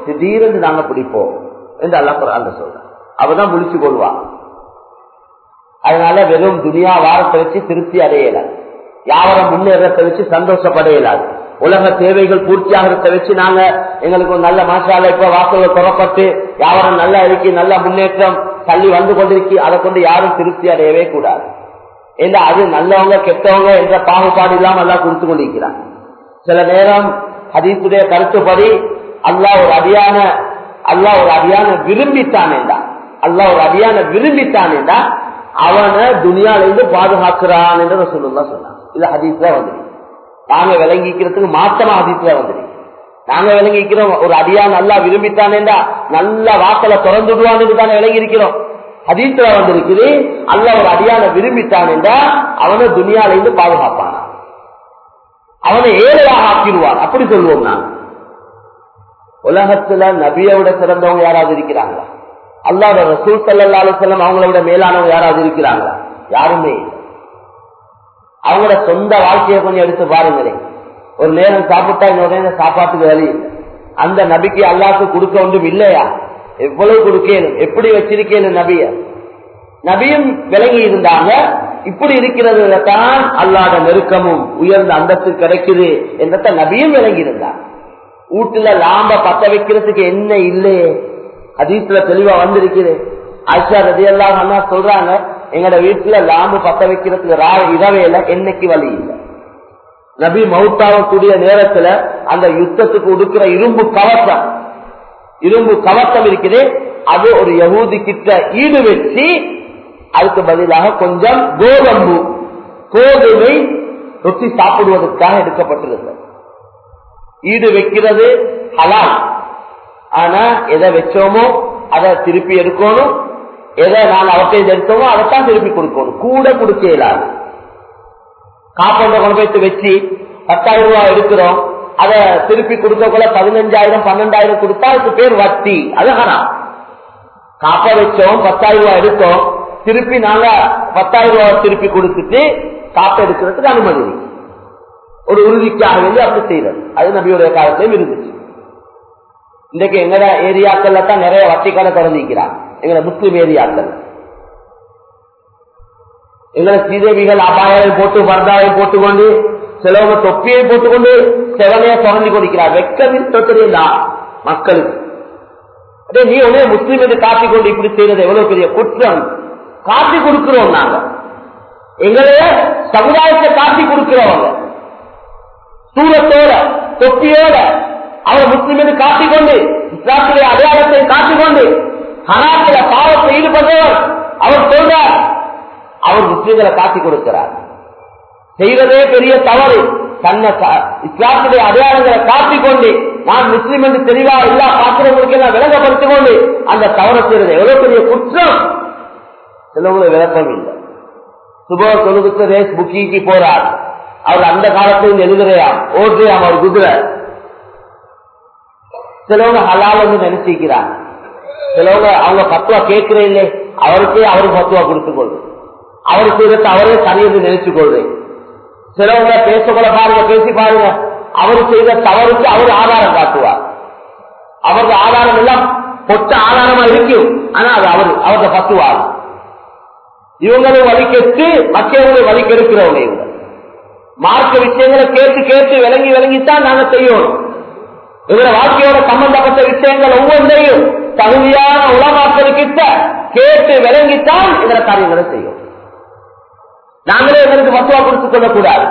திடீரென்று நாங்க பிடிப்போம் என்று அல்ல அந்த சொல்ற. அவதான் முடிச்சு கொள்வா. அதனால வெறும் துனியா வாரத்தை வச்சு திருப்தி அடையல. யாவரம் முன்னேறத்தை வச்சு சந்தோஷப்படையலாது. உலக தேவைகள் பூர்த்தியாகிறத வச்சு நாங்க எங்களுக்கு ஒரு நல்ல மாசால இப்ப வாசல்கள் துறப்பட்டு யாவரம் நல்லா இருக்கு நல்ல முன்னேற்றம் தள்ளி வந்து கொண்டிருக்கு அதை கொண்டு யாரும் திருப்தி அடையவே கூடாது. ஏன்னா அது நல்லவங்க கெட்டவங்க என்ற பாகுபாடு இல்லாம எல்லாம் கொடுத்து கொண்டிருக்கிறாங்க சில நேரம் ஹதீசுடைய கருத்துப்படி அல்லா ஒரு அடியான அல்லா ஒரு அடியான விரும்பித்தான் என்றா அல்லா ஒரு அடியான விரும்பித்தான் அவனை துனியால இருந்து பாதுகாக்கிறான் என்று சொல்லுதான் சொன்னான். இது ஹதீஸ்ல வந்து நாங்க விளங்கிக்கிறதுக்கு மாத்தமா ஹதீஸ்ல வந்துருக்கு. நாங்க விளங்கிக்கிறோம் ஒரு அடியா நல்லா விரும்பித்தான் நல்ல வாக்கல திறந்துடுவான்னு தானே விளங்கி இருக்கிறோம் ஹதீஸ்ல வந்திருக்குது அல்ல ஒரு அடியான விரும்பித்தான் அவனை துனியால இருந்து பாதுகாப்பானா? அவனை ஏழையாக ஆக்கிடுவான். அப்படி சொல்லுவோம் நான் உலகத்துல நபியை விட சிறந்தவங்க யாராவது இருக்கிறாங்களா? அல்லாத ரசூல் சல்லா செல்லம் அவங்கள விட மேலானவங்க யாராவது இருக்கிறாங்களா? யாருமே அவங்களோட சொந்த வாழ்க்கையை கொஞ்சம் எடுத்து பாருங்களேன். ஒரு நேரம் சாப்பிட்டா இன்னொரு சாப்பாட்டுக்கு வழி இல்லை. அந்த நபிக்கு அல்லாக்கு கொடுக்க ஒன்றும் இல்லையா? எவ்வளவு கொடுக்கணும்? எப்படி வச்சிருக்கேன் நபிய? நபியும் விலகி இருந்தாங்க. இப்படி இருக்கிறதுல தான் அல்லாத நெருக்கமும் உயர்ந்த அந்தஸ்து கிடைக்குது என்றத நபியும் விளங்கி இருந்தார் வீட்டுல லாம்ப பத்த வைக்கிறதுக்கு என்ன இல்லையே? அதீத்துல தெளிவா வந்திருக்குது. ஆயிஷா ரதி எல்லாம் அண்ணா சொல்றாங்க எங்கட வீட்டுல லாம்பு பத்த வைக்கிறதுக்கு ரா இரவையில என்னைக்கு வழி இல்லை. நபி மவுத்தாவக்கூடிய நேரத்துல அந்த யுத்தத்துக்கு உடுக்கிற இரும்பு கவசம் இரும்பு கவசம் இருக்குது. அது ஒரு யகூதி கிட்ட ஈடு வச்சு அதுக்கு பதிலாக கொஞ்சம் கோதம்பு கோதுமை ரொட்டி சாப்பிடுவதற்காக எடுக்கப்பட்டிருந்தது ஈடு வைக்கிறது ஹலால். ஆனா எதை வச்சோமோ அதை திருப்பி எடுக்கணும். எதை நான் அவற்றை எடுத்தோமோ அதைத்தான் திருப்பி கொடுக்கணும். கூட கொடுக்க இயலாது. காப்பந்த கொண்டு போயிட்டு வச்சு பத்தாயிரம் ரூபாய் எடுக்கிறோம். அதை திருப்பி கொடுக்கக்குள்ள பதினஞ்சாயிரம் பன்னெண்டாயிரம் கொடுத்தா அதுக்கு பேர் வட்டி. அது ஆனா காப்பா வச்சோம் பத்தாயிரம் ரூபாய் எடுத்தோம். திருப்பி நாங்க பத்தாயிரம் ரூபாய் திருப்பி கொடுத்துட்டு காப்ப எடுக்கிறதுக்கு அனுமதி. ஒரு உறுதிக்காக வேண்டி அப்படி செய்யறது அது நபியுடைய காலத்திலும் இருந்துச்சு. இன்றைக்கு எங்கட ஏரியாக்கள்ல தான் நிறைய வட்டி திறந்திருக்கிறான் திறந்திருக்கிறாங்க. எங்கட முஸ்லிம் ஏரியாக்கள். எங்களை ஸ்ரீதேவிகள் அபாயை போட்டு பர்தாவை போட்டுக்கொண்டு சிலவங்க தொப்பியை போட்டுக்கொண்டு செவனையை திறந்து கொடுக்கிறார் வெக்கமின் தொட்டறியா மக்களுக்கு. அதே நீ உடனே முஸ்லீம் என்று காட்டி கொண்டு இப்படி செய்யறது எவ்வளவு பெரிய குற்றம். காட்டி கொடுக்கிறோம் நாங்க. எங்களைய சமுதாயத்தை காட்டி கொடுக்கிறவங்க தூரத்தோட தொப்பியோட அவர் முஸ்லிம் என்று காட்டிக்கொண்டு இஸ்லாத்துடைய அடையாளத்தை காட்டிக்கொண்டு ஹராத்தில பாவத்தை ஈடுபட்டவர் அவர் சொல்றார் அவர் முஸ்லிம்களை காட்டி கொடுக்கிறார். செய்வதே பெரிய தவறு. தன்னை இஸ்லாத்துடைய அடையாளங்களை காட்டிக்கொண்டு நான் முஸ்லீம் என்று தெளிவா எல்லா பாத்திரங்களுக்கு எல்லாம் விளங்கப்படுத்திக் கொண்டு அந்த தவறை செய்யறது எவ்வளவு பெரிய குற்றம்? சிலவங்களுக்கு விளக்கம் இல்லை சுப தொழுதுக்கு ரேஸ் புக்கிக்கு போறார். அவர் அந்த காலத்தில் எழுதுறையாம் ஓடுறையாம் அவர் குதிரை. சிலவங்க ஹலால் நினைச்சிக்கிறாங்க. சிலவங்க அவங்க பத்துவா கேட்கிறே இல்லை அவருக்கே அவரு பத்துவா கொடுத்துக் கொள்ளும் அவர் செய்யறது அவரே சரியென்று நினைச்சு கொள்றேன் சிலவங்க பேசக்கூட பாருங்க பேசி பாருங்க. அவர் செய்த தவறுக்கு அவர் ஆதாரம் காட்டுவார். அவரது ஆதாரம் எல்லாம் பொட்ட ஆதாரமா இருக்கும். ஆனா அது அவர் அவரது பத்துவார் இவங்களை வலிக்கெடுத்து மற்றவங்களை வலிக்கெடுக்கிறவங்க இவங்க. மார்க்க விஷயங்களை கேட்டு கேட்டு விளங்கி விளங்கித்தான் நாங்க செய்யணும். இவர வாழ்க்கையோட சம்பந்தப்பட்ட விஷயங்கள் ஒவ்வொன்றையும் தகுதியான உலமாக்கள் கேட்டு விளங்கித்தான் இதர காரியங்களை செய்யும். நாங்களே எங்களுக்கு மத்துவா கொடுத்துக் கொள்ளக்கூடாது.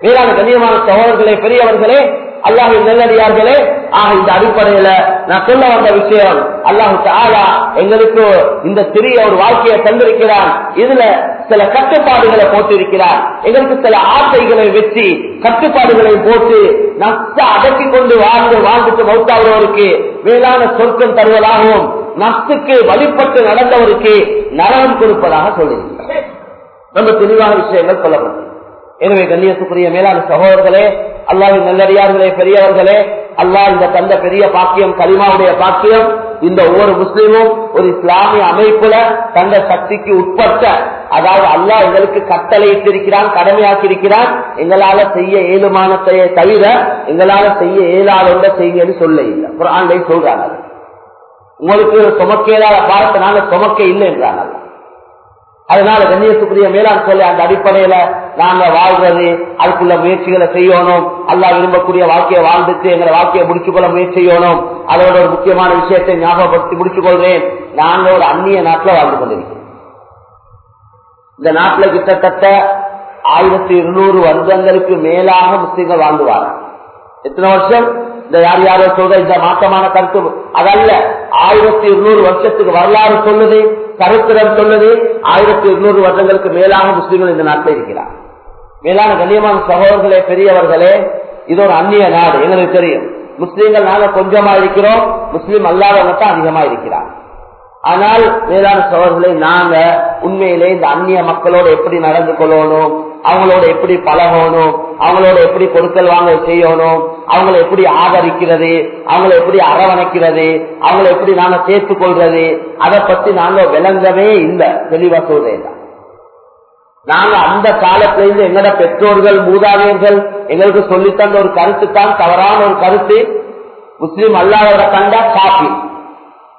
வேளாண் கண்ணியமான சோழர்களே பெரியவர்களே அல்லாஹின் நல்லடியார்களே ஆக இந்த அடிப்படையில நான் சொல்ல வந்த விஷயம் அல்லாஹு ஆலா எங்களுக்கு இந்த சிறிய ஒரு வாழ்க்கையை தந்திருக்கிறான். இதுல சில கட்டுப்பாடுகளை போட்டிருக்கிறார் எங்களுக்கு சில ஆசைகளை வச்சு கட்டுப்பாடுகளை போட்டு நஷ்ட அடக்கி கொண்டு வாழ்ந்து வாழ்ந்துட்டு மௌத்தாகிறவருக்கு மேலான சொற்கள் தருவதாகவும் நஷ்டுக்கு வழிபட்டு நடந்தவருக்கு நரகம் கொடுப்பதாக சொல்லியிருக்கிறார். ரொம்ப தெளிவான விஷயங்கள் சொல்லப்பட்டது எனவே கண்ணியத்துக்குரிய மேலான சகோதரர்களே அல்லாவின் நல்லடியார்களே பெரியவர்களே அல்லா இந்த தந்த பெரிய பாக்கியம் கலிமாவுடைய பாக்கியம் இந்த ஒவ்வொரு முஸ்லீமும் ஒரு இஸ்லாமிய அமைப்புல தந்த சக்திக்கு உட்பட்ட அதாவது அல்லாஹ் எங்களுக்கு கட்டளையிட்டிருக்கிறான் கடமையாக்கி இருக்கிறான் எங்களால செய்ய ஏழுமானத்தையே தவிர எங்களால செய்ய ஏழாத ஒன்றை செய்யுங்கன்னு சொல்ல இல்லை. குரான்லை சொல்றாங்க உங்களுக்கு சுமக்க இயலாத பாரத்தை நாங்க சுமக்க இல்லை என்றாங்க அதனால கண்ணியத்துக்குரிய மேலாண் சொல்லி அந்த அடிப்படையில நாங்க வாழ்றது அதுக்குள்ள முயற்சிகளை செய்யணும். அல்லா விரும்பக்கூடிய வாழ்க்கையை வாழ்ந்துட்டு எங்களை வாழ்க்கையை முடிச்சுக்கொள்ள முயற்சி செய்யணும். அதோட ஒரு முக்கியமான விஷயத்தை ஞாபகப்படுத்தி முடிச்சுக் கொள்றேன் நாங்க ஒரு அந்நிய நாட்டில் வாழ்ந்து கொண்டிருக்கிறோம் இந்த நாட்டில் கிட்டத்தட்ட ஆயிரத்தி இருநூறு வருடங்களுக்கு மேலாக முஸ்லீம்கள் வாழ்ந்துவாங்க எத்தனை வருஷம்? இந்த யார் யாரோ சொல்ற இந்த மாற்றமான கருத்து அதல்ல ஆயிரத்தி இருநூறு வருஷத்துக்கு வரலாறு சொல்லுது சரித்திரம் சொல்லுது. ஆயிரத்தி இருநூறு வருடங்களுக்கு மேலாக முஸ்லீம்கள் இந்த நாட்டில் இருக்கிறார் மேலான கண்ணியமான சகோதரர்களே பெரியவர்களே இது ஒரு அந்நிய நாடு எங்களுக்கு தெரியும். முஸ்லீம்கள் நாங்க கொஞ்சமா இருக்கிறோம் முஸ்லீம் அல்லாதவங்க தான் அதிகமா இருக்கிறார் ஆனால் மேலான சகோதரர்களை நாங்க உண்மையிலே இந்த அந்நிய மக்களோட எப்படி நடந்து கொள்ளணும் அவங்களோட எப்படி பழகணும் அவங்களோட எப்படி பொருட்கள் வாங்க செய்யணும் அவங்களை எப்படி ஆதரிக்கிறது அவங்களை எப்படி அரவணைக்கிறது அவங்களை எப்படி நாங்க சேர்த்துக் கொள்றது அதை பத்தி நாங்க விளங்கவே இல்லை. தெளிவா சொல்றேன். நாங்க அந்த காலத்துல இருந்து எங்கட பெற்றோர்கள் மூதாதையர்கள் எங்களுக்கு சொல்லித்தந்த ஒரு கருத்து தான் தவறான ஒரு கருத்து. முஸ்லீம் அல்லாதவரை கண்டா காப்பி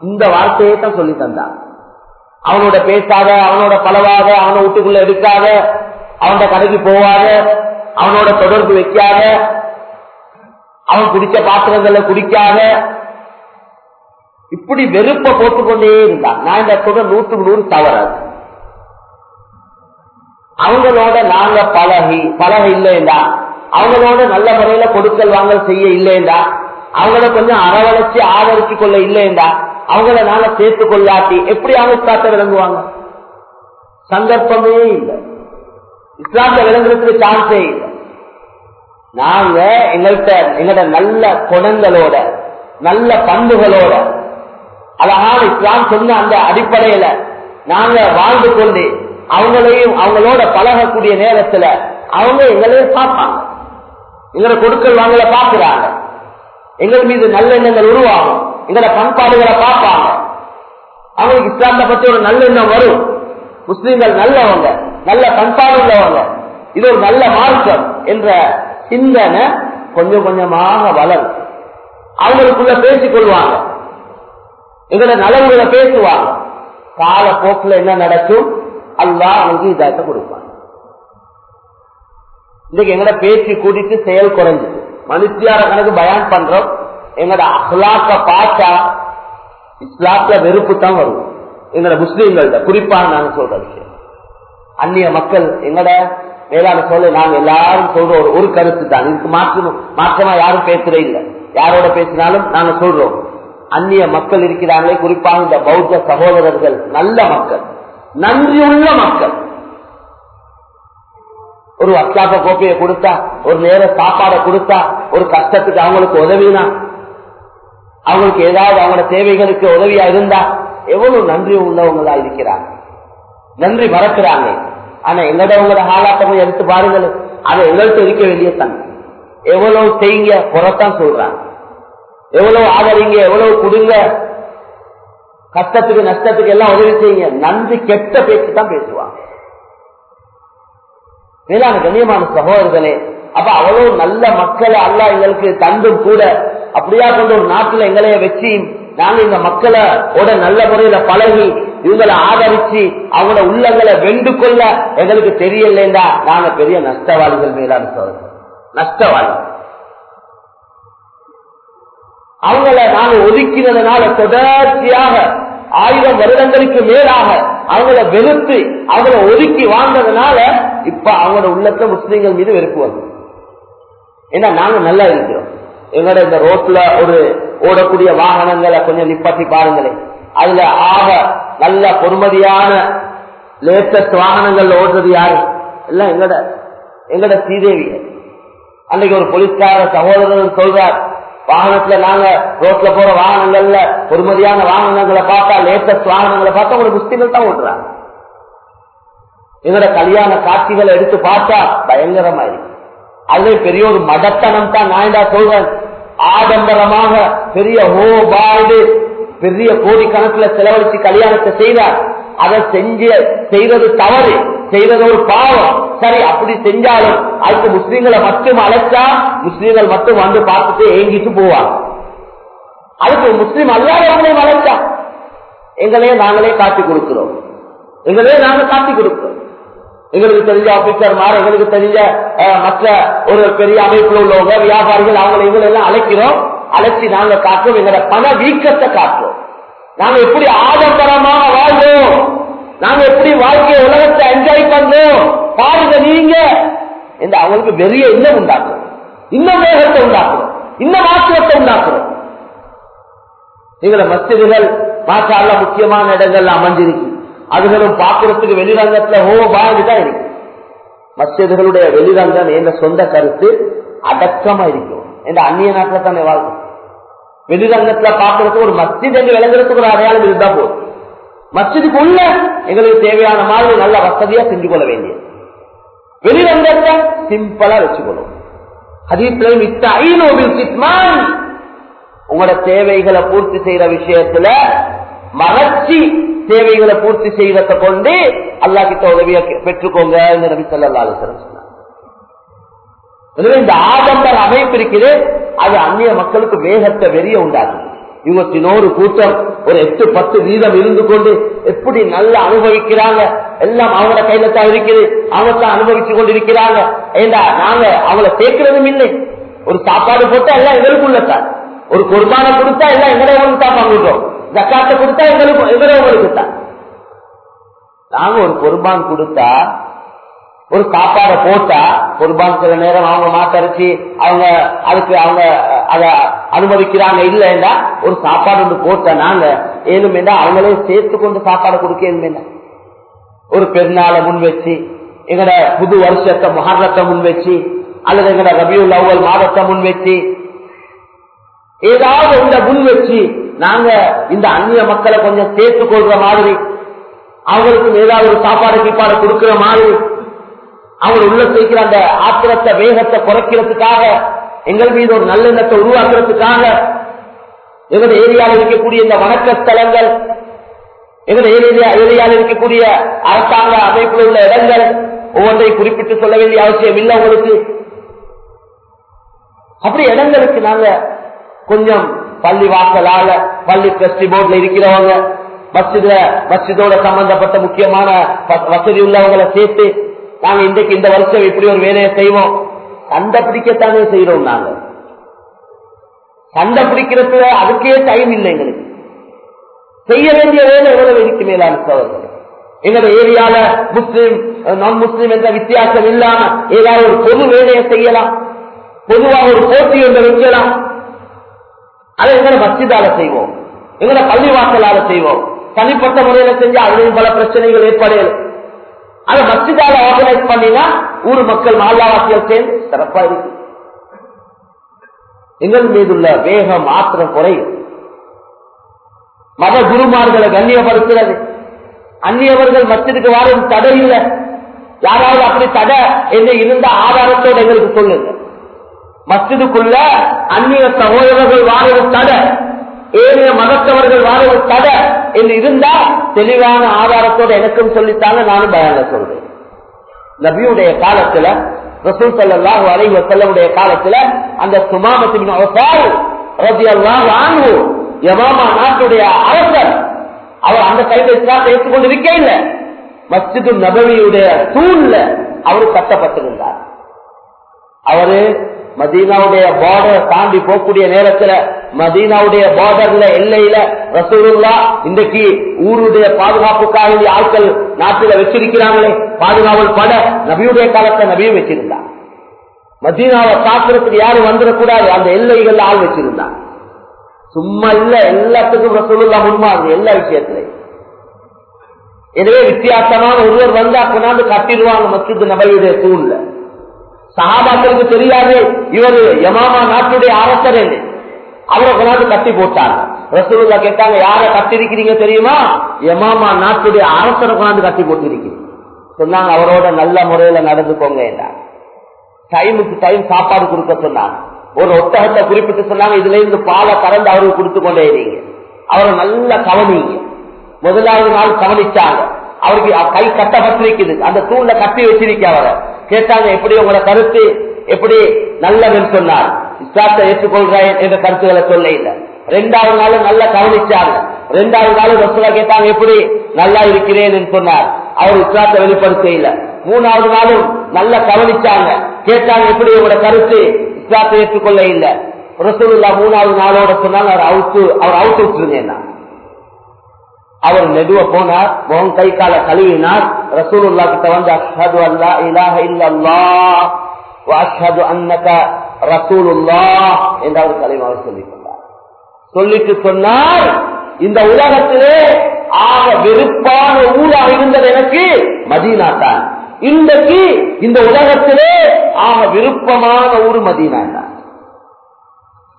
இந்த வார்த்தையை தான் சொல்லி தந்தான் அவனோட பேசாத அவனோட பழவாத அவனை வீட்டுக்குள்ள எடுக்காத அவனோட கடைக்கு போவாத அவனோட தொடர்பு வைக்காத அவன் குடிச்ச பாத்திரங்களை குடிக்காத. இப்படி வெறுப்ப போட்டுக்கொண்டே இருந்தான். நான் இந்த தொடர் நூற்றுக்கு நூறு தவறாது அவங்களோட நாங்க பழகி பழக இல்லையா அவங்களோட நல்ல முறையில கொடுக்கல் வாங்கல் செய்ய இல்லையா அவங்கள கொஞ்சம் அரவணைச்சு ஆதரிச்சு கொள்ள இல்லையா அவங்கள நாங்க சேர்த்து கொள்ளாட்டி எப்படி அவங்க இஸ்லாத்தை விளங்குவாங்க? சந்தர்ப்பமே இல்லை. இஸ்லாத்தை விளங்குறதுக்கு சான்ஸே இல்லை. நாங்க எங்கள்கிட்ட எங்களோட நல்ல குணங்களோட நல்ல பண்புகளோட அழகான இஸ்லாம் சொன்ன அந்த அடிப்படையில நாங்க வாழ்ந்து கொண்டு அவங்களையும் அவங்களோட பழகக்கூடிய நேரத்துல அவங்க எங்களையும் பார்ப்பாங்க. எங்களை கொடுக்கல் வாங்கல பாக்குறாங்க எங்கள் மீது நல்லெண்ணங்கள் உருவாகும். எங்களை பண்பாடுகளை பார்ப்பாங்க. அவங்களுக்கு இஸ்லாத்தை பத்தி ஒரு நல்லெண்ணம் வரும். முஸ்லீம்கள் நல்லவங்க நல்ல பண்பாடு உள்ளவங்க. இது ஒரு நல்ல மார்க்கம் என்ற சிந்தனை கொஞ்சம் கொஞ்சமாக வளரும். அவங்களுக்குள்ள பேசிக் கொள்வாங்க. எங்களை நலவுகளை பேசுவாங்க. காலப்போக்கில் என்ன நடக்கும்? அல்லா அவனுக்கு இதாக்க கொடுப்பாங்க இன்னைக்கு எங்கட பேச்சு கூட்டிட்டு செயல் குறைஞ்சது மனுஷியார கணக்கு பயான் பண்றோம் எங்கட அஹ்லாக்க பார்த்தா இஸ்லாத்துல வெறுப்பு தான் வரும். எங்கட முஸ்லீம்கள்ட்ட குறிப்பாக நாங்க சொல்ற விஷயம். அந்நிய மக்கள் எங்கட மேலான சொல்ல நாங்க எல்லாரும் சொல்ற ஒரு ஒரு கருத்து தான் இதுக்கு மாற்றணும் மாற்றமா யாரும் பேசுறே இல்லை. யாரோட பேசினாலும் நாங்க சொல்றோம். அந்நிய மக்கள் இருக்கிறாங்களே குறிப்பாக இந்த பௌத்த சகோதரர்கள் நல்ல மக்கள். நன்றியுள்ள மக்கள். ஒரு அச்சாப்ப கோப்பையை கொடுத்தா ஒரு நேர சாப்பாடை கொடுத்தா ஒரு கஷ்டத்துக்கு அவங்களுக்கு உதவினா அவங்களுக்கு ஏதாவது அவங்களோட தேவைகளுக்கு உதவியா இருந்தா எவ்வளவு நன்றி உள்ளவங்களா இருக்கிறாங்க. நன்றி மறக்கிறாங்க. ஆனா எங்கட உங்களோட ஹாலாட்டமும் எடுத்து பாருங்கள். அதை எங்கள்கிட்ட இருக்க வேண்டிய தங்க எவ்வளவு செய்யுங்க புறத்தான் சொல்றாங்க. எவ்வளவு ஆதரிங்க எவ்வளவு கொடுங்க கஷ்டத்துக்கு நஷ்டத்துக்கு எல்லாம் உதவி செய்யுங்க. நன்றி கெட்ட பேச்சு தான் பேசுவாங்க. மேலான கண்ணியமான சகோதரர்களே. அப்ப அவ்வளவு நல்ல மக்களை அல்ல எங்களுக்கு தந்தும் கூட. அப்படியா கொண்டு ஒரு நாட்டுல எங்களைய வச்சு நாங்க இந்த மக்களை நல்ல முறையில பழகி இவங்களை ஆதரிச்சு அவங்களோட உள்ளங்களை வெண்டு கொள்ள எங்களுக்கு தெரியலண்டா நாங்க பெரிய நஷ்டவாதிகள் மேலான சோதனை நஷ்டவாதிகள் அவங்கள நாங்க ஒதுக்கினதுனால தொடர்ச்சியாக ஆயிரம் வருடங்களுக்கு மேலாக அவங்கள வெறுத்து அவங்கள ஒதுக்கி வாழ்ந்ததுனால இப்ப அவங்களோட உள்ளத்துல முஸ்லீம்கள் மீது வெறுப்பு வந்து ஏன்னா நாங்க நல்லா இருக்கிறோம். எங்களோட இந்த ரோட்ல ஒரு ஓடக்கூடிய வாகனங்களை கொஞ்சம் நிப்பாட்டி பாருங்களேன். அதுல ஆக நல்ல பொறுமதியான லேட்டஸ்ட் வாகனங்கள்ல ஓடுறது யாரு? எல்லாம் எங்கட எங்கட ஸ்ரீதேவி அன்னைக்கு ஒரு போலீஸ்கார சகோதரர் சொல்றார் வாகனத்துல நாங்க ரோட்ல போற வாகனங்கள்ல பொறுமதியான வாகனங்களை பார்த்தா லேட்டஸ்ட் வாகனங்களை பார்த்தா உங்களுக்கு முஸ்லீம்கள் தான் ஓட்டுறாங்க. இதோட கல்யாண காட்சிகளை எடுத்து பார்த்தா பயங்கரமா இருக்கு. அதுவே பெரிய ஒரு மடத்தனம் தான் நான் சொல்றேன். ஆடம்பரமாக பெரிய ஹோ பாய்டு பெரிய கோடிக்கணக்கில் செலவழிச்சு கல்யாணத்தை செய்தார். அதை செஞ்ச செய்தது தவறு செய்தது ஒரு பாவம். சரி அப்படி செஞ்சாலும் அதுக்கு முஸ்லீம்களை மட்டும் அழைச்சா முஸ்லீம்கள் மட்டும் வந்து பார்த்துட்டு ஏங்கிட்டு போவாங்க. அதுக்கு முஸ்லீம் அல்லாதவங்களையும் அழைச்சா எங்களையே நாங்களே காட்டி கொடுக்கிறோம். எங்களையே நாங்க காட்டி கொடுக்கிறோம். எங்களுக்கு தெரிஞ்ச ஆபீசர் மாற எங்களுக்கு தெரிஞ்ச மற்ற ஒரு பெரிய அமைப்புல உள்ளவங்க வியாபாரிகள் அவங்களை இவங்களெல்லாம் அழைக்கிறோம். அழைச்சி நாங்க காட்டுறோம். எங்களோட பண வீக்கத்தை காட்டுறோம். நாங்க எப்படி ஆடம்பரமாக வாழ்ந்தோம் நாங்க எப்படி வாழ்க்கைய உலகத்தை என்ஜாய் பண்றோம்? பாருங்க நீங்க. என்று அவங்களுக்கு வெறிய இன்னும் உண்டாக்குறோம் இன்னும் வேகத்தை உண்டாக்குறோம் இன்னும் மாற்றத்தை உண்டாக்குறோம் எங்களை மஸ்திகள் மாற்றால முக்கியமான இடங்கள்ல அமைஞ்சிருக்கு அதுகளும் பாக்குறதுக்கு வெளிரங்கத்துல ஓ பாய்ந்து தான் இருக்கு. மஸ்ஜிதுகளுடைய வெளிரங்கம் என்ற சொந்த கருத்து அடக்கமா இருக்கும். என்ற அந்நிய நாட்டில் தானே வாழ்க்கை. வெளிரங்கத்துல பாக்குறதுக்கு ஒரு மஸ்ஜித் என்று விளங்குறதுக்கு ஒரு அடையாளம் இருந்தா போதும். மஸ்ஜிதுக்கு உள்ள எங்களுக்கு தேவையான மாதிரி நல்ல வசதியா செஞ்சு கொள்ள வேண்டியது. வெளிரங்கத்தை சிம்பிளா வச்சுக்கணும். ஹதீஸ்லையும் இத்த ஐநூறு சித்மான் உங்களோட தேவைகளை பூர்த்தி செய்யற விஷயத்துல மலர்ச்சி தேவைகளை பூர்த்தி செய்வதை கொண்டு அல்லா கிட்ட உதவியை பெற்றுக்கோங்க நபி சொல்லா எனவே இந்த ஆடம்பர அமைப்பு இருக்குது அது அந்நிய மக்களுக்கு வேகத்தை வெறிய உண்டாகும் இவற்றினோரு கூட்டம் ஒரு எட்டு பத்து வீதம் இருந்து கொண்டு எப்படி நல்லா அனுபவிக்கிறாங்க? எல்லாம் அவங்கள கையில தான் இருக்குது. அவங்க தான் அனுபவிச்சு கொண்டிருக்கிறாங்க. ஏண்டா நாங்க அவங்கள சேர்க்கிறதும் இல்லை. ஒரு சாப்பாடு போட்டா எல்லாம் எங்களுக்குள்ளத்தான் ஒரு குர்பான கொடுத்தா எல்லாம் எங்களை தான் பங்குறோம் ஜக்காத்த கொடுத்தா எங்களுக்கு எங்களுக்கு தான். நாங்க ஒரு குர்பான் கொடுத்தா ஒரு சாப்பாடை போட்டா குர்பான் சில நேரம் அவங்க மாத்தரிச்சு அவங்க அதுக்கு அவங்க அத அனுமதிக்கிறாங்க இல்லைன்னா ஒரு சாப்பாடு ஒன்று போட்டா நாங்க ஏழுமேண்டா அவங்களே சேர்த்து கொண்டு சாப்பாடு கொடுக்க ஏழுமேண்டா ஒரு பெருநாளை முன் வச்சு எங்கட புது வருஷத்தை மகாரத்தை முன் வச்சு அல்லது எங்கட ரபியுல் அவ்வல் மாதத்தை முன் வச்சு ஏதாவது உங்களை முன் வச்சு நாங்க இந்த அந்நிய மக்களை கொஞ்சம் சேர்த்து கொள்ற மாதிரி அவங்களுக்கு ஏதாவது ஒரு சாப்பாடு கீப்பாடு கொடுக்கிற மாதிரி அவங்க உள்ள சேர்க்கிற அந்த ஆத்திரத்தை வேகத்தை குறைக்கிறதுக்காக எங்கள் மீது ஒரு நல்லெண்ணத்தை உருவாக்குறதுக்காக எங்களோட ஏரியாவில் இருக்கக்கூடிய இந்த வணக்க ஸ்தலங்கள் எங்களோட ஏரியா ஏரியாவில் இருக்கக்கூடிய அரசாங்க அமைப்பில் உள்ள இடங்கள் ஒவ்வொன்றையும் குறிப்பிட்டு சொல்ல வேண்டிய அவசியம் இல்லை உங்களுக்கு. அப்படி இடங்களுக்கு நாங்க கொஞ்சம் பள்ளி வாசலால பள்ளி டிரஸ்டி போர்ட்ல இருக்கிறவங்க மசித மசிதோட சம்பந்தப்பட்ட முக்கியமான வசதி உள்ளவங்களை சேர்த்து நாங்க இன்றைக்கு இந்த வருஷம் இப்படி ஒரு வேலையை செய்வோம். சண்டை பிடிக்கத்தானே செய்யறோம் நாங்க. சண்டை பிடிக்கிறது அதுக்கே டைம் இல்லை எங்களுக்கு. செய்ய வேண்டிய வேலை எவ்வளவு இருக்கு மேலான சோழர்கள் எங்களோட ஏரியால முஸ்லீம் நான் முஸ்லீம் என்ற வித்தியாசம் இல்லாம ஏதாவது ஒரு பொது வேலையை செய்யலாம். பொதுவாக ஒரு போட்டி ஒன்றை வைக்கலாம். அதை எங்களை மஸ்ஜிதால செய்வோம். எங்களை பள்ளி வாசலால செய்வோம். தனிப்பட்ட முறையில செஞ்சா அதுலயும் பல பிரச்சனைகள் ஏற்படையலாம் அதை மஸ்ஜிதால ஆர்கனைஸ் பண்ணினா ஊர் மக்கள் மாலாவாசிகள் சேர்ந்து சிறப்பா இருக்கு. எங்கள் மீதுள்ள வேகம் ஆத்திரம் குறையும். மத குருமார்களை கண்ணியப்படுத்துறது. அந்நியவர்கள் மத்திற்கு வாழும் தடை இல்லை யாராவது அப்படி தடை என்று இருந்த ஆதாரத்தோடு எங்களுக்கு சொல்லுங்க. மஸ்ஜிதுக்குள்ள அந்நிய சகோதரர்கள் வாழும் தடை ஏனைய மதத்தவர்கள் வாழும் தடை என்று இருந்தா தெளிவான ஆதாரத்தோட எனக்கும் சொல்லித்தாங்க நானும் பயான்ல சொல்றேன். நபியுடைய காலத்துல ரசூல் சல்லாஹு அலை வசல்லமுடைய காலத்துல அந்த சுமாமத்தின் யமாமா நாட்டுடைய அரசர் அவர் அந்த கையில் பேசிக் ஏற்றுக்கொண்டு இல்ல மஸ்ஜிது நபவியுடைய தூண்ல அவர் கட்டப்பட்டிருந்தார். அவரு மதீனாவுடைய பார்டர் தாண்டி போகக்கூடிய நேரத்துல மதீனாவுடைய பார்டர்ல எல்லையில ரசூலுல்லா இன்றைக்கு ஊருடைய பாதுகாப்புக்காக ஆட்கள் நாட்டுல வச்சிருக்கிறாங்களே. பாதுகாவல் பட நபியுடைய காலத்தை நபியும் வச்சிருந்தான் மதீனாவை தாக்குறதுக்கு யாரும் வந்துடக்கூடாது. அந்த எல்லைகள்ல ஆள் வச்சிருந்தான் சும்மா இல்ல எல்லாத்துக்கும் ரசூலுல்லா முன்மாதிரி எல்லா விஷயத்திலையும். எனவே வித்தியாசமான ஒருவர் வந்தா கொண்டாந்து கட்டிடுவாங்க மஸ்ஜித் நபையுடைய தூண்ல. சகாபாக்களுக்கு தெரியாது. இவர் யமாமா நாட்டுடைய அரசர் என்று. அவரை கொண்டாந்து கட்டி போட்டாங்க ரசூலுல்லா கேட்டாங்க யார கட்டிருக்கிறீங்க தெரியுமா? யமாமா நாட்டுடைய அரசரை கொண்டாந்து கட்டி போட்டிருக்கிறீங்க. சொன்னாங்க அவரோட நல்ல முறையில நடந்துக்கோங்க என்றாங்க டைமுக்கு டைம் சாப்பாடு கொடுக்க சொன்னாங்க ஒரு ஒட்டகத்தை குறிப்பிட்டு சொன்னாங்க இதுல இருந்து பாலை கறந்து அவருக்கு கொடுத்து கொண்டே இருங்க. அவரை நல்லா கவனிங்க. முதலாவது நாள் கவனிச்சாங்க. அவருக்கு கை கட்டப்பட்டிருக்குது. அந்த தூண்ல கட்டி வச்சிருக்க அவரை. கேட்டாங்க எப்படி உங்களோட கருத்து? எப்படி நல்லவன்? சொன்னார். இஸ்லாத்தை ஏற்றுக்கொள்றேன் என்ற கருத்துக்களை சொல்ல இல்லை ரெண்டாவது நாள் நல்லா கவனிச்சாங்க. ரெண்டாவது நாள் ரசூலா கேட்டாங்க எப்படி நல்லா இருக்கிறேன் சொன்னார். அவர் இஸ்லாத்தை வெளிப்படுத்த இல்ல மூணாவது நாளும் நல்லா கவனிச்சாங்க. கேட்டாங்க எப்படி உங்களோட கருத்து? இஸ்லாத்தை ஏற்றுக்கொள்ள இல்ல ரசூலுல்லா மூணாவது நாளோட சொன்னாங்க அவர் அவுத்து அவர் அவுத்து விட்டுருங்க அவர் நெடுவ போனார் முகம் கை கால கழுவினார். ரசூலுல்லா கிட்ட வந்து அஷ்ஹது அல்லா இலாஹ இல்லல்லா அஷ்ஹது அன்னக ரசூலுல்லா என்று அவர் கலிமாவை சொல்லிக் கொண்டார். சொல்லிட்டு சொன்னார் இந்த உலகத்திலே ஆக வெறுப்பான ஊராக இருந்தது எனக்கு மதீனா தான். இன்றைக்கு இந்த உலகத்திலே ஆக விருப்பமான ஊர் மதீனா தான்.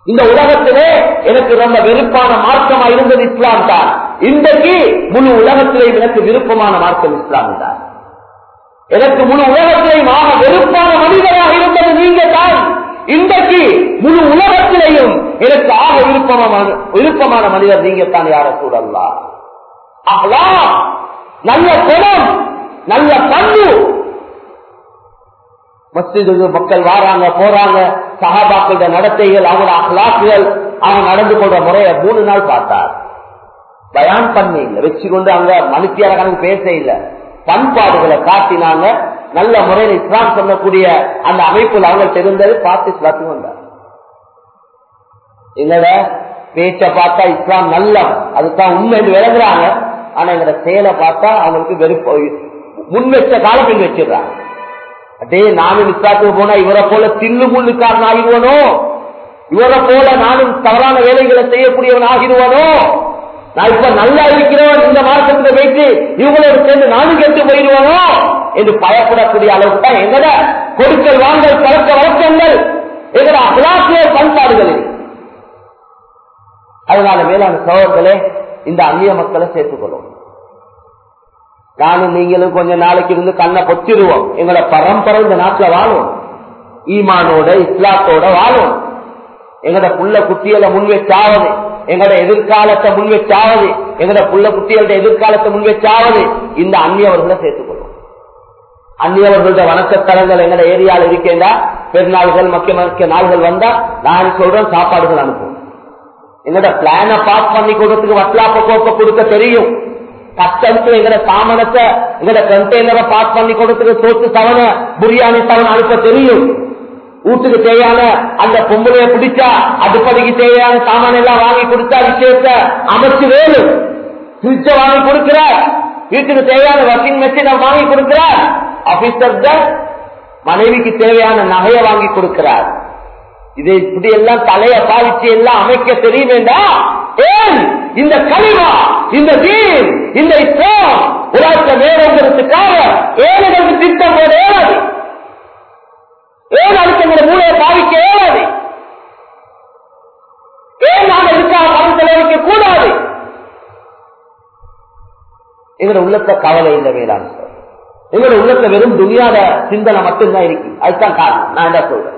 இந்த உலகத்திலே எனக்கு ரொம்ப வெறுப்பான மார்க்கமா இருந்தது இஸ்லாம் தான். இன்றைக்கு முழு உலகத்திலேயும் எனக்கு விருப்பமான மார்க்கம் இஸ்லாம் தான் எனக்கு முழு உலகத்திலேயும் ஆக வெறுப்பான மனிதராக இருந்தது நீங்க தான். இன்றைக்கு முழு உலகத்திலேயும் எனக்கு ஆக விருப்பமான விருப்பமான மனிதர் நீங்க தான் யார சூழல்லா அஹ்லா நல்ல குணம் நல்ல பண்பு. மத்திய மக்கள் வாராங்க போறாங்க சகாபாக்களோட நடத்தைகள் அவங்க அகலாக்குகள் அவங்க நடந்து கொள்ற முறைய மூணு நாள் பார்த்தார். பயான் பண்ணி இல்லை. வச்சு கொண்டு அங்க மனுஷியார கணக்கு பேச இல்லை. பண்பாடுகளை காட்டினாங்க. நல்ல முறையில் இஸ்லாம் சொல்லக்கூடிய அந்த அமைப்புல அவங்க தெரிந்தது பார்த்து இஸ்லாத்துக்கு வந்தார் எங்கட பேச்ச பார்த்தா இஸ்லாம் நல்ல அதுதான் உண்மை விளங்குறாங்க. ஆனா எங்கட செயலை பார்த்தா அவங்களுக்கு வெறுப்பு முன் வச்ச காலம் பின் வச்சிடுறாங்க. அதே நானும் இஸ்லாத்துக்கு போனா இவரை போல தில்லு முள்ளுக்காரன் ஆகிடுவனோ? இவரை போல நானும் தவறான வேலைகளை செய்யக்கூடியவன் ஆகிடுவனோ? நான் இப்ப நல்லா இருக்கிறோம் இந்த மார்க்கத்துல வைத்து இவங்களோட சேர்ந்து நானும் கெட்டு போயிடுவானோ என்று பயப்படக்கூடிய அளவுக்கு தான் எங்கட கொடுக்கல் வாங்கல் பழக்க வழக்கங்கள் எங்கட அகலாசிய பண்பாடுகள். அதனால மேலான சோழர்களே இந்த அந்நிய மக்களை சேர்த்துக்கொள்ளும் நானும் நீங்களும் கொஞ்ச நாளைக்கு இருந்து கண்ணை பொத்திடுவோம். எங்களோட பரம்பரை இந்த நாட்டுல வாழும். ஈமானோட இஸ்லாத்தோட வாழும். எங்களோட புள்ள முன்வே தாது எங்களோட எதிர்காலத்தை முன்வச்சாவது எங்களோட புள்ள குட்டிகளோட எதிர்காலத்தை முன்வச்சாவது இந்த அந்நியவர்களை சேர்த்துக்கொள்ளும் அந்நியவர்களோட வணக்கத்தலங்கள் எங்கட ஏரியாவில் இருக்கேண்டா? பெருநாள்கள் மக்கிய மக்கிய நாள்கள் வந்தா நான் சொல்றேன் சாப்பாடுகள் அனுப்பும் எங்களோட பிளான பாஸ் பண்ணி கொடுறதுக்கு வட்லாப்ப கோப்ப கொடுக்க தெரியும். கஷ்டத்துக்கு எங்கட சாமனத்தை எங்கட கண்டெய்னரை பாஸ் பண்ணி கொடுத்துட்டு சோத்து தவணை பிரியாணி தவணை அனுப்ப தெரியும். வீட்டுக்கு தேவையான அந்த பொம்பளைய பிடிச்சா அடுப்படிக்கு தேவையான சாமான எல்லாம் வாங்கி கொடுத்தா விஷயத்த அமைச்சு வேணும் ஃபிரிட்ஜ வாங்கி கொடுக்கிறார் வீட்டுக்கு தேவையான வாஷிங் மெஷினை வாங்கி கொடுக்கிறார் ஆபீசர் மனைவிக்கு தேவையான நகையை வாங்கி கொடுக்கிறார். இதை இப்படி எல்லாம் தலைய பாதிச்சு எல்லாம் அமைக்க தெரியும் வேண்டாம் ஏன்? இந்த களிமா இந்த தீன் இந்த இஸ்லாம் உலகத்தை நேரங்கிறதுக்காக ஏழைகளுக்கு திட்டம் போட ஏன் அதுக்கு எங்களை மூளையை பாதிக்க இயலாது. ஏன் நான் இதுக்காக பணம் செலவழிக்க கூடாது. எங்களோட உள்ளத்த கவலை இல்லை வேளாண் எங்களோட உள்ளத்த வெறும் துணியாத சிந்தனை மட்டும்தான் இருக்கு. அதுதான் காரணம். நான் என்ன சொல்றேன்?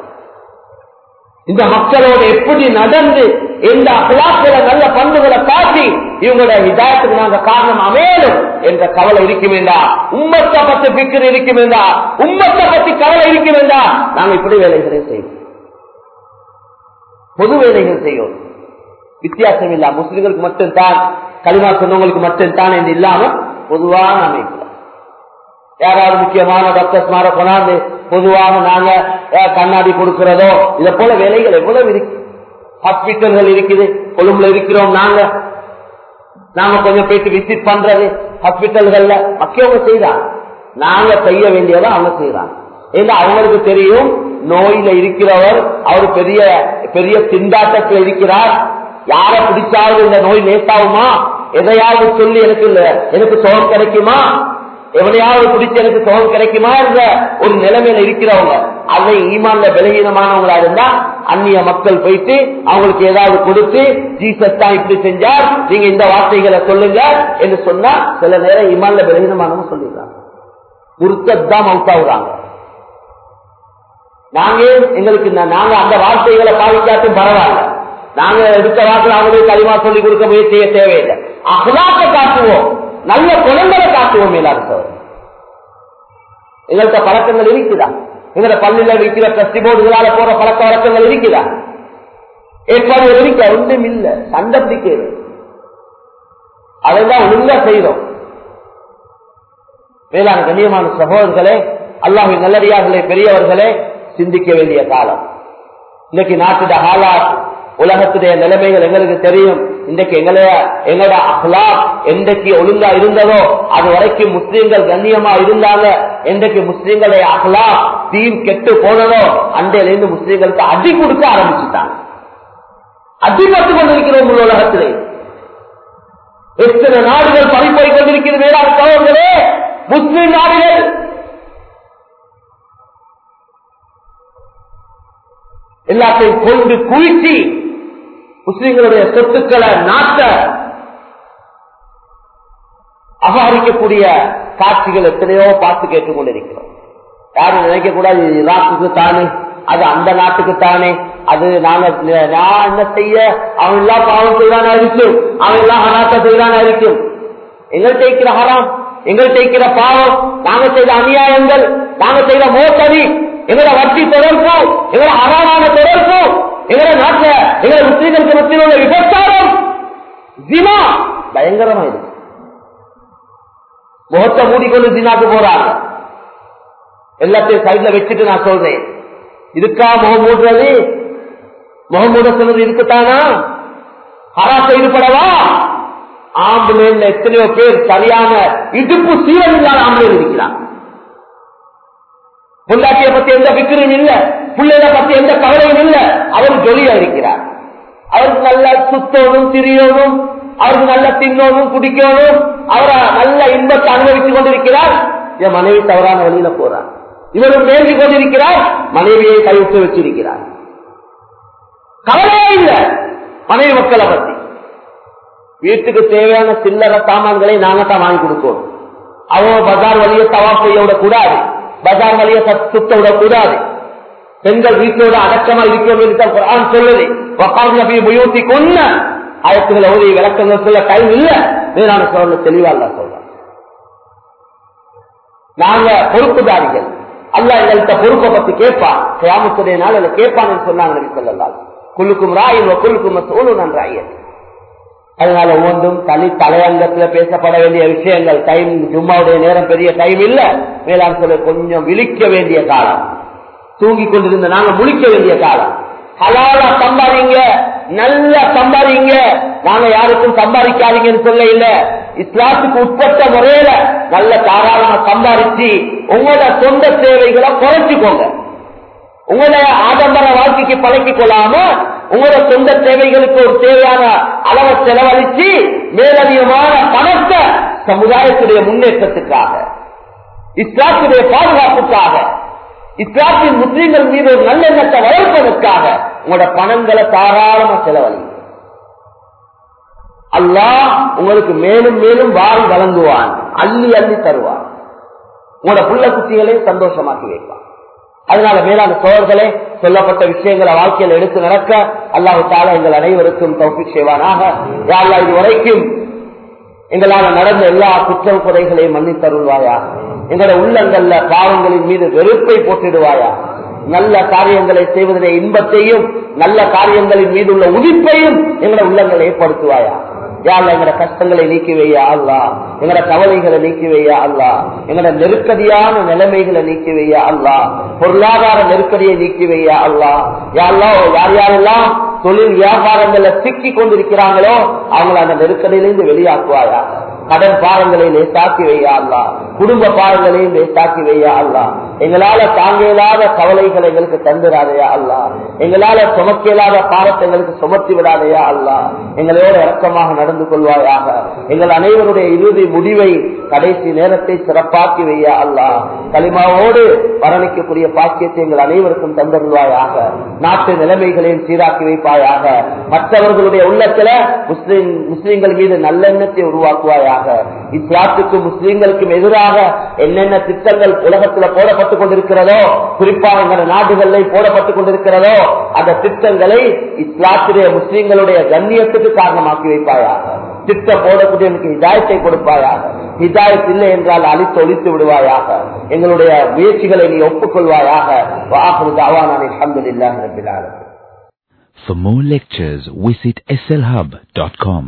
இந்த மக்களோட எப்படி நடந்து எந்த அகலாக்களை நல்ல பண்புகளை காட்டி இவங்களோட இதாயத்துக்கு நாங்க காரணம் அமையணும் என்ற கவலை இருக்கும் வேண்டாம் உம்மத்தை பத்தி பிக்கர் இருக்கும் வேண்டாம் உம்மத்தை பத்தி கவலை இருக்கும் வேண்டாம் நாங்க இப்படி வேலைகளை செய்வோம். பொது வேலைகள் செய்யும் வித்தியாசம் இல்ல. முஸ்லிம்களுக்கு மட்டும்தான் களிமா சொன்னவங்களுக்கு மட்டும்தான் என்று இல்லாம பொதுவான அமைப்பு யாராவது முக்கியமான டாக்டர்ஸ் மாற கொண்டாந்து பொதுவாக நாங்க கண்ணாடி கொடுக்கிறதோ இதை போல வேலைகள் எவ்வளவு இருக்கு? ஹாஸ்பிட்டல்கள் இருக்குது கொழும்புல இருக்கிறோம் நாங்க. நாங்க கொஞ்சம் போயிட்டு விசிட் பண்றது ஹாஸ்பிட்டல்கள்ல மக்கள் செய்யறாங்க நாங்க செய்ய வேண்டியதை அவங்க செய்யறாங்க ஏன்னா அவங்களுக்கு தெரியும் நோயில இருக்கிறவர் அவர் பெரிய பெரிய திண்டாட்டத்தில் இருக்கிறார். யார பிடிச்சாவது இந்த நோய் நேசாகுமா எதையாவது சொல்லி எனக்கு இல்ல. எனக்கு சோகம் கிடைக்குமா? எவனையாவது பிடிச்சு எனக்கு சுகம் கிடைக்குமா என்ற ஒரு நிலைமையில இருக்கிறவங்க அதை ஈமான்ல விலகீனமானவங்களா இருந்தா அந்நிய மக்கள் போயிட்டு அவங்களுக்கு ஏதாவது கொடுத்து ஜீசஸ் தான் இப்படி செஞ்சார் நீங்க இந்த வார்த்தைகளை சொல்லுங்க என்று சொன்னா சில நேரம் ஈமான்ல விலகீனமானவங்க சொல்லிடுறாங்க. முருத்தத்தான் மவுத்தாவுறாங்க நாங்க எங்களுக்கு நாங்க அந்த வார்த்தைகளை பாதிக்காட்டும் பரவாயில்ல. நாங்க எடுத்த வார்த்தை அவங்களுக்கு களிமா சொல்லிக் கொடுக்க முயற்சி தேவையில்லை. அகலாக்க காட்டுவோம். நல்ல குணங்களை காட்டுவோம் எல்லாருக்கும். எங்கள்கிட்ட பழக்கங்கள் இருக்குதா? எங்களோட பள்ளியில இருக்கிற பிரஸ்டி போர்டுகளால போற பழக்க வழக்கங்கள் இருக்குதா? ஏற்பாடு இருக்க? ஒன்றும் இல்ல. சண்டை பிடிக்கிறது அதைதான் ஒழுங்கா செய்யறோம் மேலான கண்ணியமான சகோதரர்களே அல்லாஹி நல்லடியார்களே பெரியவர்களே சிந்திக்க வேண்டிய காலம். இன்னைக்கு நாட்டுட ஹாலாத் உலகத்துடைய நிலைமைகள் எங்களுக்கு தெரியும். இன்றைக்கு எங்களை எங்களோட அஹ்லா என்றைக்கு ஒழுங்கா இருந்ததோ அது வரைக்கும் முஸ்லீம்கள் கண்ணியமா இருந்தாங்க. என்றைக்கு முஸ்லீம்களுடைய அஹ்லா தீம் கெட்டு போனதோ அன்றையிலிருந்து முஸ்லீம்களுக்கு அடி கொடுக்க ஆரம்பிச்சுட்டாங்க. அடிபட்டு கொண்டிருக்கிறோம் உள்ள உலகத்திலே. எத்தனை நாடுகள் பறிப்போய் கொண்டிருக்கிறது வேளாண் சகோதரே முஸ்லிம் நாடுகள். எல்லாத்தையும் கொண்டு குவிச்சு முஸ்லிம்களுடைய சொத்துக்களை நாட்ட அபகரிக்கக்கூடிய காட்சிகள் எத்தனையோ பார்த்து கேட்டுக்கொண்டிருக்கிறோம் யாரும் நினைக்க கூடாது இது ஈராக்குக்கு தானே அது அந்த நாட்டுக்கு தானே அது நாங்க நான் என்ன செய்ய அவன் எல்லாம் பாவம் செய்வானா இருக்கும் அவன் எல்லாம் ஹராத்த செய்வானா இருக்கும். எங்கள்கிட்ட இருக்கிற ஹராம் எங்கள்கிட்ட இருக்கிற பாவம் நாங்க செய்த அநியாயங்கள் நாங்க செய்த மோசடி எங்களோட வட்டி தொடர்பு எங்களோட அறாமான தொடர்பு எங்களை நாட்டுல எங்களோட முஸ்லீம்களுக்கு மத்தியில் உள்ள விபச்சாரம் ஜிமா. பயங்கரமா இருக்கு முகத்தை மூடிக்கொண்டு ஜினாக்கு போறாங்க. எல்லாத்தையும் சைட்ல வச்சுட்டு நான் சொல்றேன். இதுக்கா முகம் மூடுறது? முகம் மூட சொன்னது இருக்குத்தானா ஹராச ஈடுபடவா ஆம்புலேன்ல எத்தனையோ பேர் சரியான இடுப்பு சீரம் இல்லாத ஆம்புலேன் இருக்கிறான் பொண்டாட்டிய பத்தி எந்த விக்கிரும் இல்ல. பிள்ளைகளை பத்தி எந்த கவலையும் இல்ல. அவர் ஜொலியா இருக்கிறார். அவருக்கு நல்ல சுத்தோனும் திரியோனும் அவருக்கு நல்ல தின்னோனும் குடிக்கணும் அவரை நல்ல இன்பத்தை அனுபவித்துக் கொண்டிருக்கிறார். என் மனைவி தவறான வழியில போறார் இவரும் மேல்வி கொண்டிருக்கிறார். மனைவியை கைவிட்டு வச்சிருக்கிறார். கவலையே இல்ல. மனைவி மக்களை பத்தி. வீட்டுக்கு தேவையான சில்லற சாமான்களை நாங்க தான் வாங்கி கொடுக்கணும் அவன் பஜார் வழியை தவா செய்ய விடக்கூடாது. பஜார் வழியை சுத்த விடக்கூடாது. பெண்கள் வீட்டோட அடக்கமா இருக்கிறோம் என்று சொல்லுது. வக்கால் முயற்சி கொன்ன ஆயத்துகளை ஓதி விளக்கங்கள் சொல்ல டைம் இல்ல. வேளாண் சொல்ல தெளிவா இல்ல சொல்ற நாங்க பொறுப்புதாரிகள். அல்ல எங்கள்கிட்ட பொறுப்பை பத்தி கேட்பான் கிராமத்துடைய நாள் அதை கேட்பான்னு சொன்னாங்க சொல்லலாம் குழுக்கும் ராயின் குழுக்கும் சோழு நன்றாயன் அதனால ஒவ்வொன்றும் தனி தலையங்கத்துல பேசப்பட வேண்டிய விஷயங்கள். டைம் ஜும்மாவுடைய நேரம் பெரிய டைம் இல்ல. மேலாண் சொல்ல கொஞ்சம் விழிக்க வேண்டிய காலம். தூங்கி கொண்டிருந்த நாங்க முழிக்க வேண்டிய காலம். ஹலாலா சம்பாதிங்க நல்லா சம்பாதிங்க. நாங்க யாருக்கும் சம்பாதிக்காதீங்கன்னு சொல்ல இல்ல இஸ்லாத்துக்கு உட்பட்ட முறையில நல்ல தாராளமா சம்பாதிச்சு உங்களோட சொந்த தேவைகளை குறைச்சிக்கோங்க. உங்களோட ஆடம்பர வாழ்க்கைக்கு பழக்கிக் கொள்ளாம உங்களோட சொந்த தேவைகளுக்கு ஒரு தேவையான அளவை செலவழிச்சு மேலதிகமான பணத்தை சமுதாயத்துடைய முன்னேற்றத்துக்காக இஸ்லாத்துடைய பாதுகாப்புக்காக இஸ்லாத்தின் முஸ்லீம்கள் மீது ஒரு நல்லெண்ணத்தை வளர்ப்பதற்காக உங்களோட பணங்களை தாராளமா செலவழி அல்லாஹ் உங்களுக்கு மேலும் மேலும் வாரி வழங்குவான். அள்ளி அள்ளி தருவான். உங்களோட புள்ள குட்டிகளையும் சந்தோஷமாக்கி வைப்பான். அதனால மேலான சோழர்களே சொல்லப்பட்ட விஷயங்களை வாழ்க்கையில் எடுத்து நடக்க அல்லாஹு தாலா எங்கள் அனைவருக்கும் தௌஃபிக் செய்வானாக. யாரா இது வரைக்கும் எங்களால் நடந்த எல்லா குற்றம் குறைகளையும் மன்னித்தருள்வாயாக. எங்களோட உள்ளங்கள்ல பாவங்களின் மீது வெறுப்பை போட்டிடுவாயா நல்ல காரியங்களை செய்வதிலே இன்பத்தையும் நல்ல காரியங்களின் மீது உள்ள உதிப்பையும் எங்களோட உள்ளங்களை ஏற்படுத்துவாயா? யாழ்ல எங்கட கஷ்டங்களை நீக்கி வையா அல்லா? எங்கட கவலைகளை நீக்கி வையா அல்லா? எங்கட நெருக்கடியான நிலைமைகளை நீக்கி வையா அல்லா? பொருளாதார நெருக்கடியை நீக்கி வையா அல்லா? யாழ்லா யார் யாரெல்லாம் தொழில் வியாபாரங்கள்ல சிக்கி கொண்டிருக்கிறாங்களோ அவங்கள அந்த நெருக்கடியிலிருந்து வெளியாக்குவாயா? கடன் பாரங்களை லேசாக்கி வையா அல்லா குடும்ப பாரங்களையும் லேசாக்கி வையா அல்லா எங்களால தாங்க இயலாத கவலைகளை எங்களுக்கு தந்துடாதையா அல்லா? எங்களால சுமக்க இயலாத பாரத்தை எங்களுக்கு சுமத்தி விடாதையா அல்லா? எங்களோட இறக்கமாக நடந்து கொள்வாயாக. எங்கள் அனைவருடைய இறுதி முடிவை கடைசி நேரத்தை சிறப்பாக்கி வையா அல்லா? களிமாவோடு மரணிக்கக்கூடிய பாக்கியத்தை எங்கள் அனைவருக்கும் தந்தருள்வாயாக. நாட்டு நிலைமைகளையும் சீராக்கி வைப்பாயாக. மற்றவர்களுடைய உள்ளத்துல முஸ்லிம் முஸ்லிம்கள் மீது நல்லெண்ணத்தை உருவாக்குவாயாக. இஸ்லாத்துக்கும் முஸ்லிம்களுக்கும் எதிராக என்னென்ன திட்டங்கள் உலகத்துல போடப்பட்டுக் கொண்டிருக்கிறதோ குறிப்பாக எங்கள் நாடுகளில் போடப்பட்டுக் கொண்டிருக்கிறதோ அந்த திட்டங்களை இஸ்லாத்துடைய முஸ்லீம்களுடைய கண்ணியத்துக்கு காரணமாக்கி வைப்பாயாக. திட்டம் போடக்கூடியவனுக்கு இதாயத்தை கொடுப்பாயாக. ஹிதாயத் இல்லை என்றால் அழித்து ஒழித்து விடுவாயாக. எங்களுடைய முயற்சிகளை நீ ஒப்புக்கொள்வாயாக. வாக்குறு தாவானான் For more lectures, visit slhub.com.